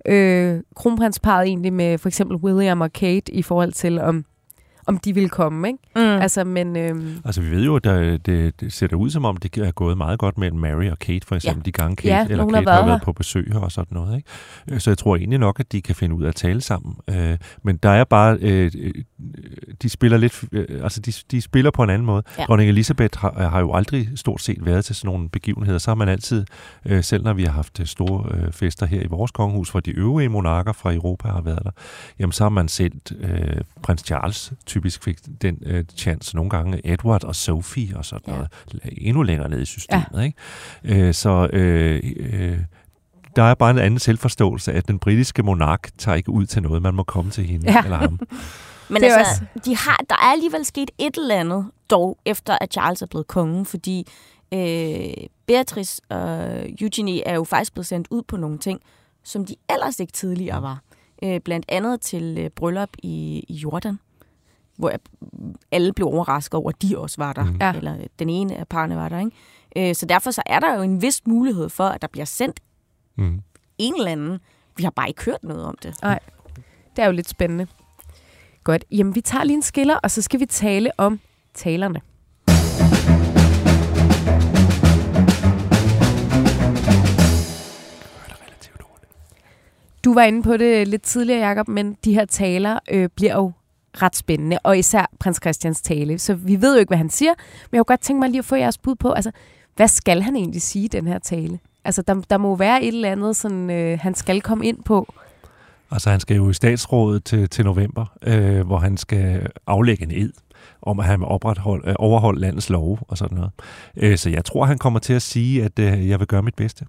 Speaker 1: øh, kronprinsparet egentlig med for eksempel William og Kate i forhold til, om, om de vil komme. Ikke?
Speaker 2: Mm. Altså,
Speaker 1: men øh,
Speaker 3: Altså, vi ved jo, at der, det, det ser ud som om, det er gået meget godt mellem Mary og Kate, for eksempel, ja. de gange Kate,
Speaker 1: Ja,
Speaker 3: eller
Speaker 1: hun har
Speaker 3: Kate
Speaker 1: været
Speaker 3: har været på besøg her og sådan noget. Ikke? Så jeg tror egentlig nok, at de kan finde ud af at tale sammen. Øh, Men der er bare, øh, øh, de spiller lidt, øh, altså de, de spiller på en anden måde.
Speaker 2: Ja.
Speaker 3: Ja. Dronning Elisabeth har, har jo aldrig stort set været til sådan nogle begivenheder. Så har man altid, øh, selv når vi har haft øh, store øh, fester her i vores kongehus, hvor de øvrige monarker fra Europa har været der, jamen så har man sendt øh, prins Charles, typisk fik den øh, chance nogle gange, Edward og Sophie og sådan
Speaker 2: Ja.
Speaker 3: noget, endnu længere ned i systemet. Ja. Ikke? Øh, så øh, øh, der er bare en anden selvforståelse, at den britiske monark tager ikke ud til noget, man må komme til hende
Speaker 1: Ja.
Speaker 3: eller ham.
Speaker 2: Men
Speaker 1: Det
Speaker 2: altså, de har, der er alligevel sket et eller andet, dog efter at Charles er blevet konge, fordi øh, Beatrice og Eugenie er jo faktisk blevet sendt ud på nogle ting, som de ellers ikke tidligere var. Øh, blandt andet til øh, bryllup i, i Jordan, hvor alle blev overrasket over, at de også var der.
Speaker 3: Mm.
Speaker 2: Eller øh, den ene af parerne var der. Ikke? Øh, så derfor så er der jo en vis mulighed for, at der bliver sendt
Speaker 3: Mm.
Speaker 2: en eller anden. Vi har bare ikke hørt noget om det.
Speaker 1: det er jo lidt spændende. Godt. Jamen, vi tager lige en skiller, og så skal vi tale om talerne. Du var inde på det lidt tidligere, Jacob, men de her taler øh, bliver jo ret spændende, og især prins Christians tale. Så vi ved jo ikke, hvad han siger, men jeg kunne godt tænke mig lige at få jeres bud på, altså, hvad skal han egentlig sige i den her tale? Altså, der, der må være et eller andet, sådan, øh, han skal komme ind på.
Speaker 3: Altså, han skal jo i statsrådet til, til november, øh, hvor han skal aflægge en ed om at han vil opretholde, øh, overholde landets love og sådan noget. Øh, så jeg tror, han kommer til at sige, at øh, jeg vil gøre mit bedste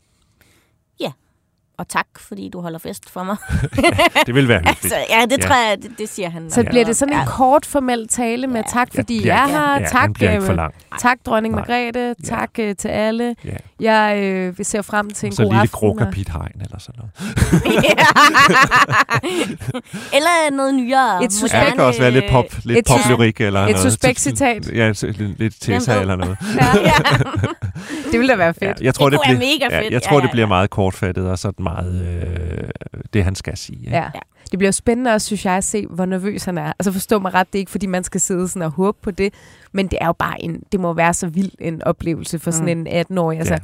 Speaker 2: og tak, fordi du holder fest for mig.
Speaker 3: Det vil være hyggeligt.
Speaker 2: altså, ja, det
Speaker 3: Ja.
Speaker 2: tror jeg, det, det siger han.
Speaker 1: Så
Speaker 2: nok.
Speaker 1: bliver det sådan en
Speaker 2: Ja.
Speaker 1: kort formel tale med
Speaker 2: Ja.
Speaker 1: tak, fordi jeg er her,
Speaker 3: ja,
Speaker 1: tak,
Speaker 3: den bliver ikke for
Speaker 1: øh, tak dronning
Speaker 3: Nej.
Speaker 1: Margrethe, tak øh, til alle.
Speaker 3: Ja.
Speaker 1: Jeg øh, vil se frem til en
Speaker 3: Så
Speaker 1: god
Speaker 3: lille
Speaker 1: aften. og-
Speaker 3: hegn eller sådan noget.
Speaker 2: Eller noget nyere.
Speaker 1: Et
Speaker 3: Ja, det kan også være lidt pop, lidt
Speaker 1: Et
Speaker 3: poplyrik eller
Speaker 1: et
Speaker 3: noget.
Speaker 1: suspekt citat.
Speaker 3: Ja, så lidt, Tessa eller noget.
Speaker 1: Ja. det ville da være
Speaker 3: Ja,
Speaker 1: fedt.
Speaker 3: jeg tror,
Speaker 2: Det
Speaker 3: det,
Speaker 2: kunne
Speaker 3: bliver,
Speaker 2: være mega
Speaker 3: ja,
Speaker 2: fedt.
Speaker 3: jeg tror,
Speaker 2: Ja,
Speaker 3: det
Speaker 2: ja,
Speaker 3: bliver
Speaker 2: ja.
Speaker 3: meget kortfattet og sådan meget øh, det, han skal sige. Ikke?
Speaker 1: Ja. Det bliver spændende også, synes jeg, at se, hvor nervøs han er. Altså forstå mig ret, det er ikke, fordi man skal sidde sådan og håbe på det, men det er jo bare en, det må være så vild en oplevelse for sådan
Speaker 2: Mm.
Speaker 1: en 18-årig. Altså,
Speaker 3: Ja.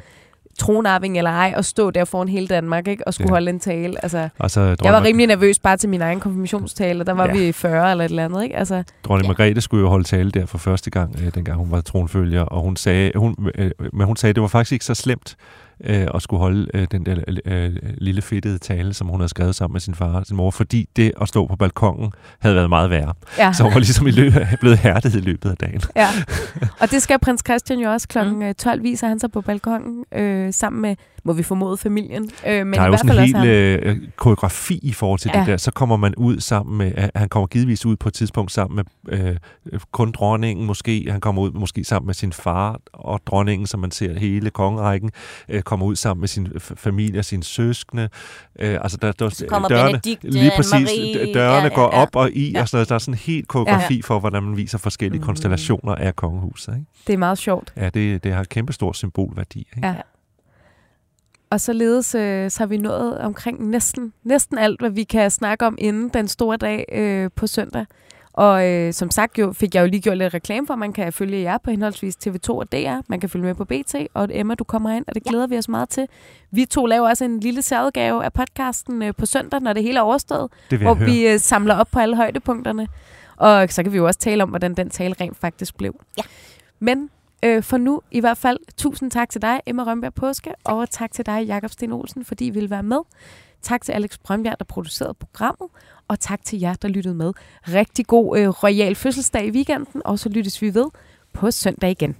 Speaker 1: tronarving eller ej, og stå der foran hele Danmark, ikke? Og skulle
Speaker 3: Ja.
Speaker 1: holde en tale. Altså,
Speaker 3: Og så
Speaker 1: jeg var rimelig nervøs bare til min egen konfirmationstale, og der var
Speaker 3: Ja.
Speaker 1: vi 40 eller et eller andet, ikke? Altså,
Speaker 3: dronning
Speaker 2: Ja.
Speaker 3: Margrethe skulle jo holde tale der for første gang, øh, dengang hun var tronfølger, og hun sagde, hun, øh, men hun sagde, at det var faktisk ikke så slemt øh, at skulle holde øh, den der øh, lille fedtede tale, som hun havde skrevet sammen med sin far og sin mor, fordi det at stå på balkongen havde været meget værre.
Speaker 1: ja.
Speaker 3: Så hun var ligesom i løbet, blevet hærdet i løbet af dagen.
Speaker 1: ja. Og det skal prins Christian jo også. Klokken
Speaker 2: Mm.
Speaker 1: mm. 12 viser han sig på balkongen, øh, sammen med, må vi formode, familien. Øh, men
Speaker 3: der er
Speaker 1: i
Speaker 3: jo sådan en hel øh, koreografi i forhold til. Ja. det der. Så kommer man ud sammen med, øh, han kommer givetvis ud på et tidspunkt sammen med øh, kun dronningen måske. Han kommer ud måske sammen med sin far og dronningen, som man ser hele kongerækken. Øh, kommer ud sammen med sin familie og sine søskende. Øh, altså der, der,
Speaker 2: Så kommer
Speaker 3: dørene,
Speaker 2: Benedikte,
Speaker 3: lige præcis,
Speaker 2: Anne-Marie.
Speaker 3: dørene
Speaker 2: Ja, ja,
Speaker 3: går
Speaker 2: ja.
Speaker 3: op og i,
Speaker 2: Ja.
Speaker 3: og så der er sådan en helt koreografi ja. for, hvordan man viser forskellige
Speaker 1: Mm.
Speaker 3: konstellationer af kongehuset. Ikke?
Speaker 1: Det er meget sjovt.
Speaker 3: Ja, det, det har kæmpe stor symbolværdi. Ikke?
Speaker 1: Ja. Og således øh, så har vi nået omkring næsten, næsten alt, hvad vi kan snakke om inden den store dag øh, på søndag. Og øh, som sagt jo, fik jeg jo lige gjort lidt reklame for, at man kan følge jer på henholdsvis TV2 og DR. Man kan følge med på BT, og Emma, du kommer ind, og det glæder vi os meget til. Vi to laver også en lille særudgave af podcasten øh, på søndag, når det hele er overstået, hvor
Speaker 3: høre.
Speaker 1: vi øh, samler op på alle højdepunkterne. Og så kan vi jo også tale om, hvordan den tale rent faktisk blev.
Speaker 2: Ja.
Speaker 1: Men øh, for nu i hvert fald, tusind tak til dig, Emma Rønberg Påske, og tak til dig, Jakob Sten Olsen, fordi I ville være med. Tak til Alex Brønbjerg, der producerede programmet, og tak til jer, der lyttede med. Rigtig god øh, royal fødselsdag i weekenden, og så lyttes vi ved på søndag igen.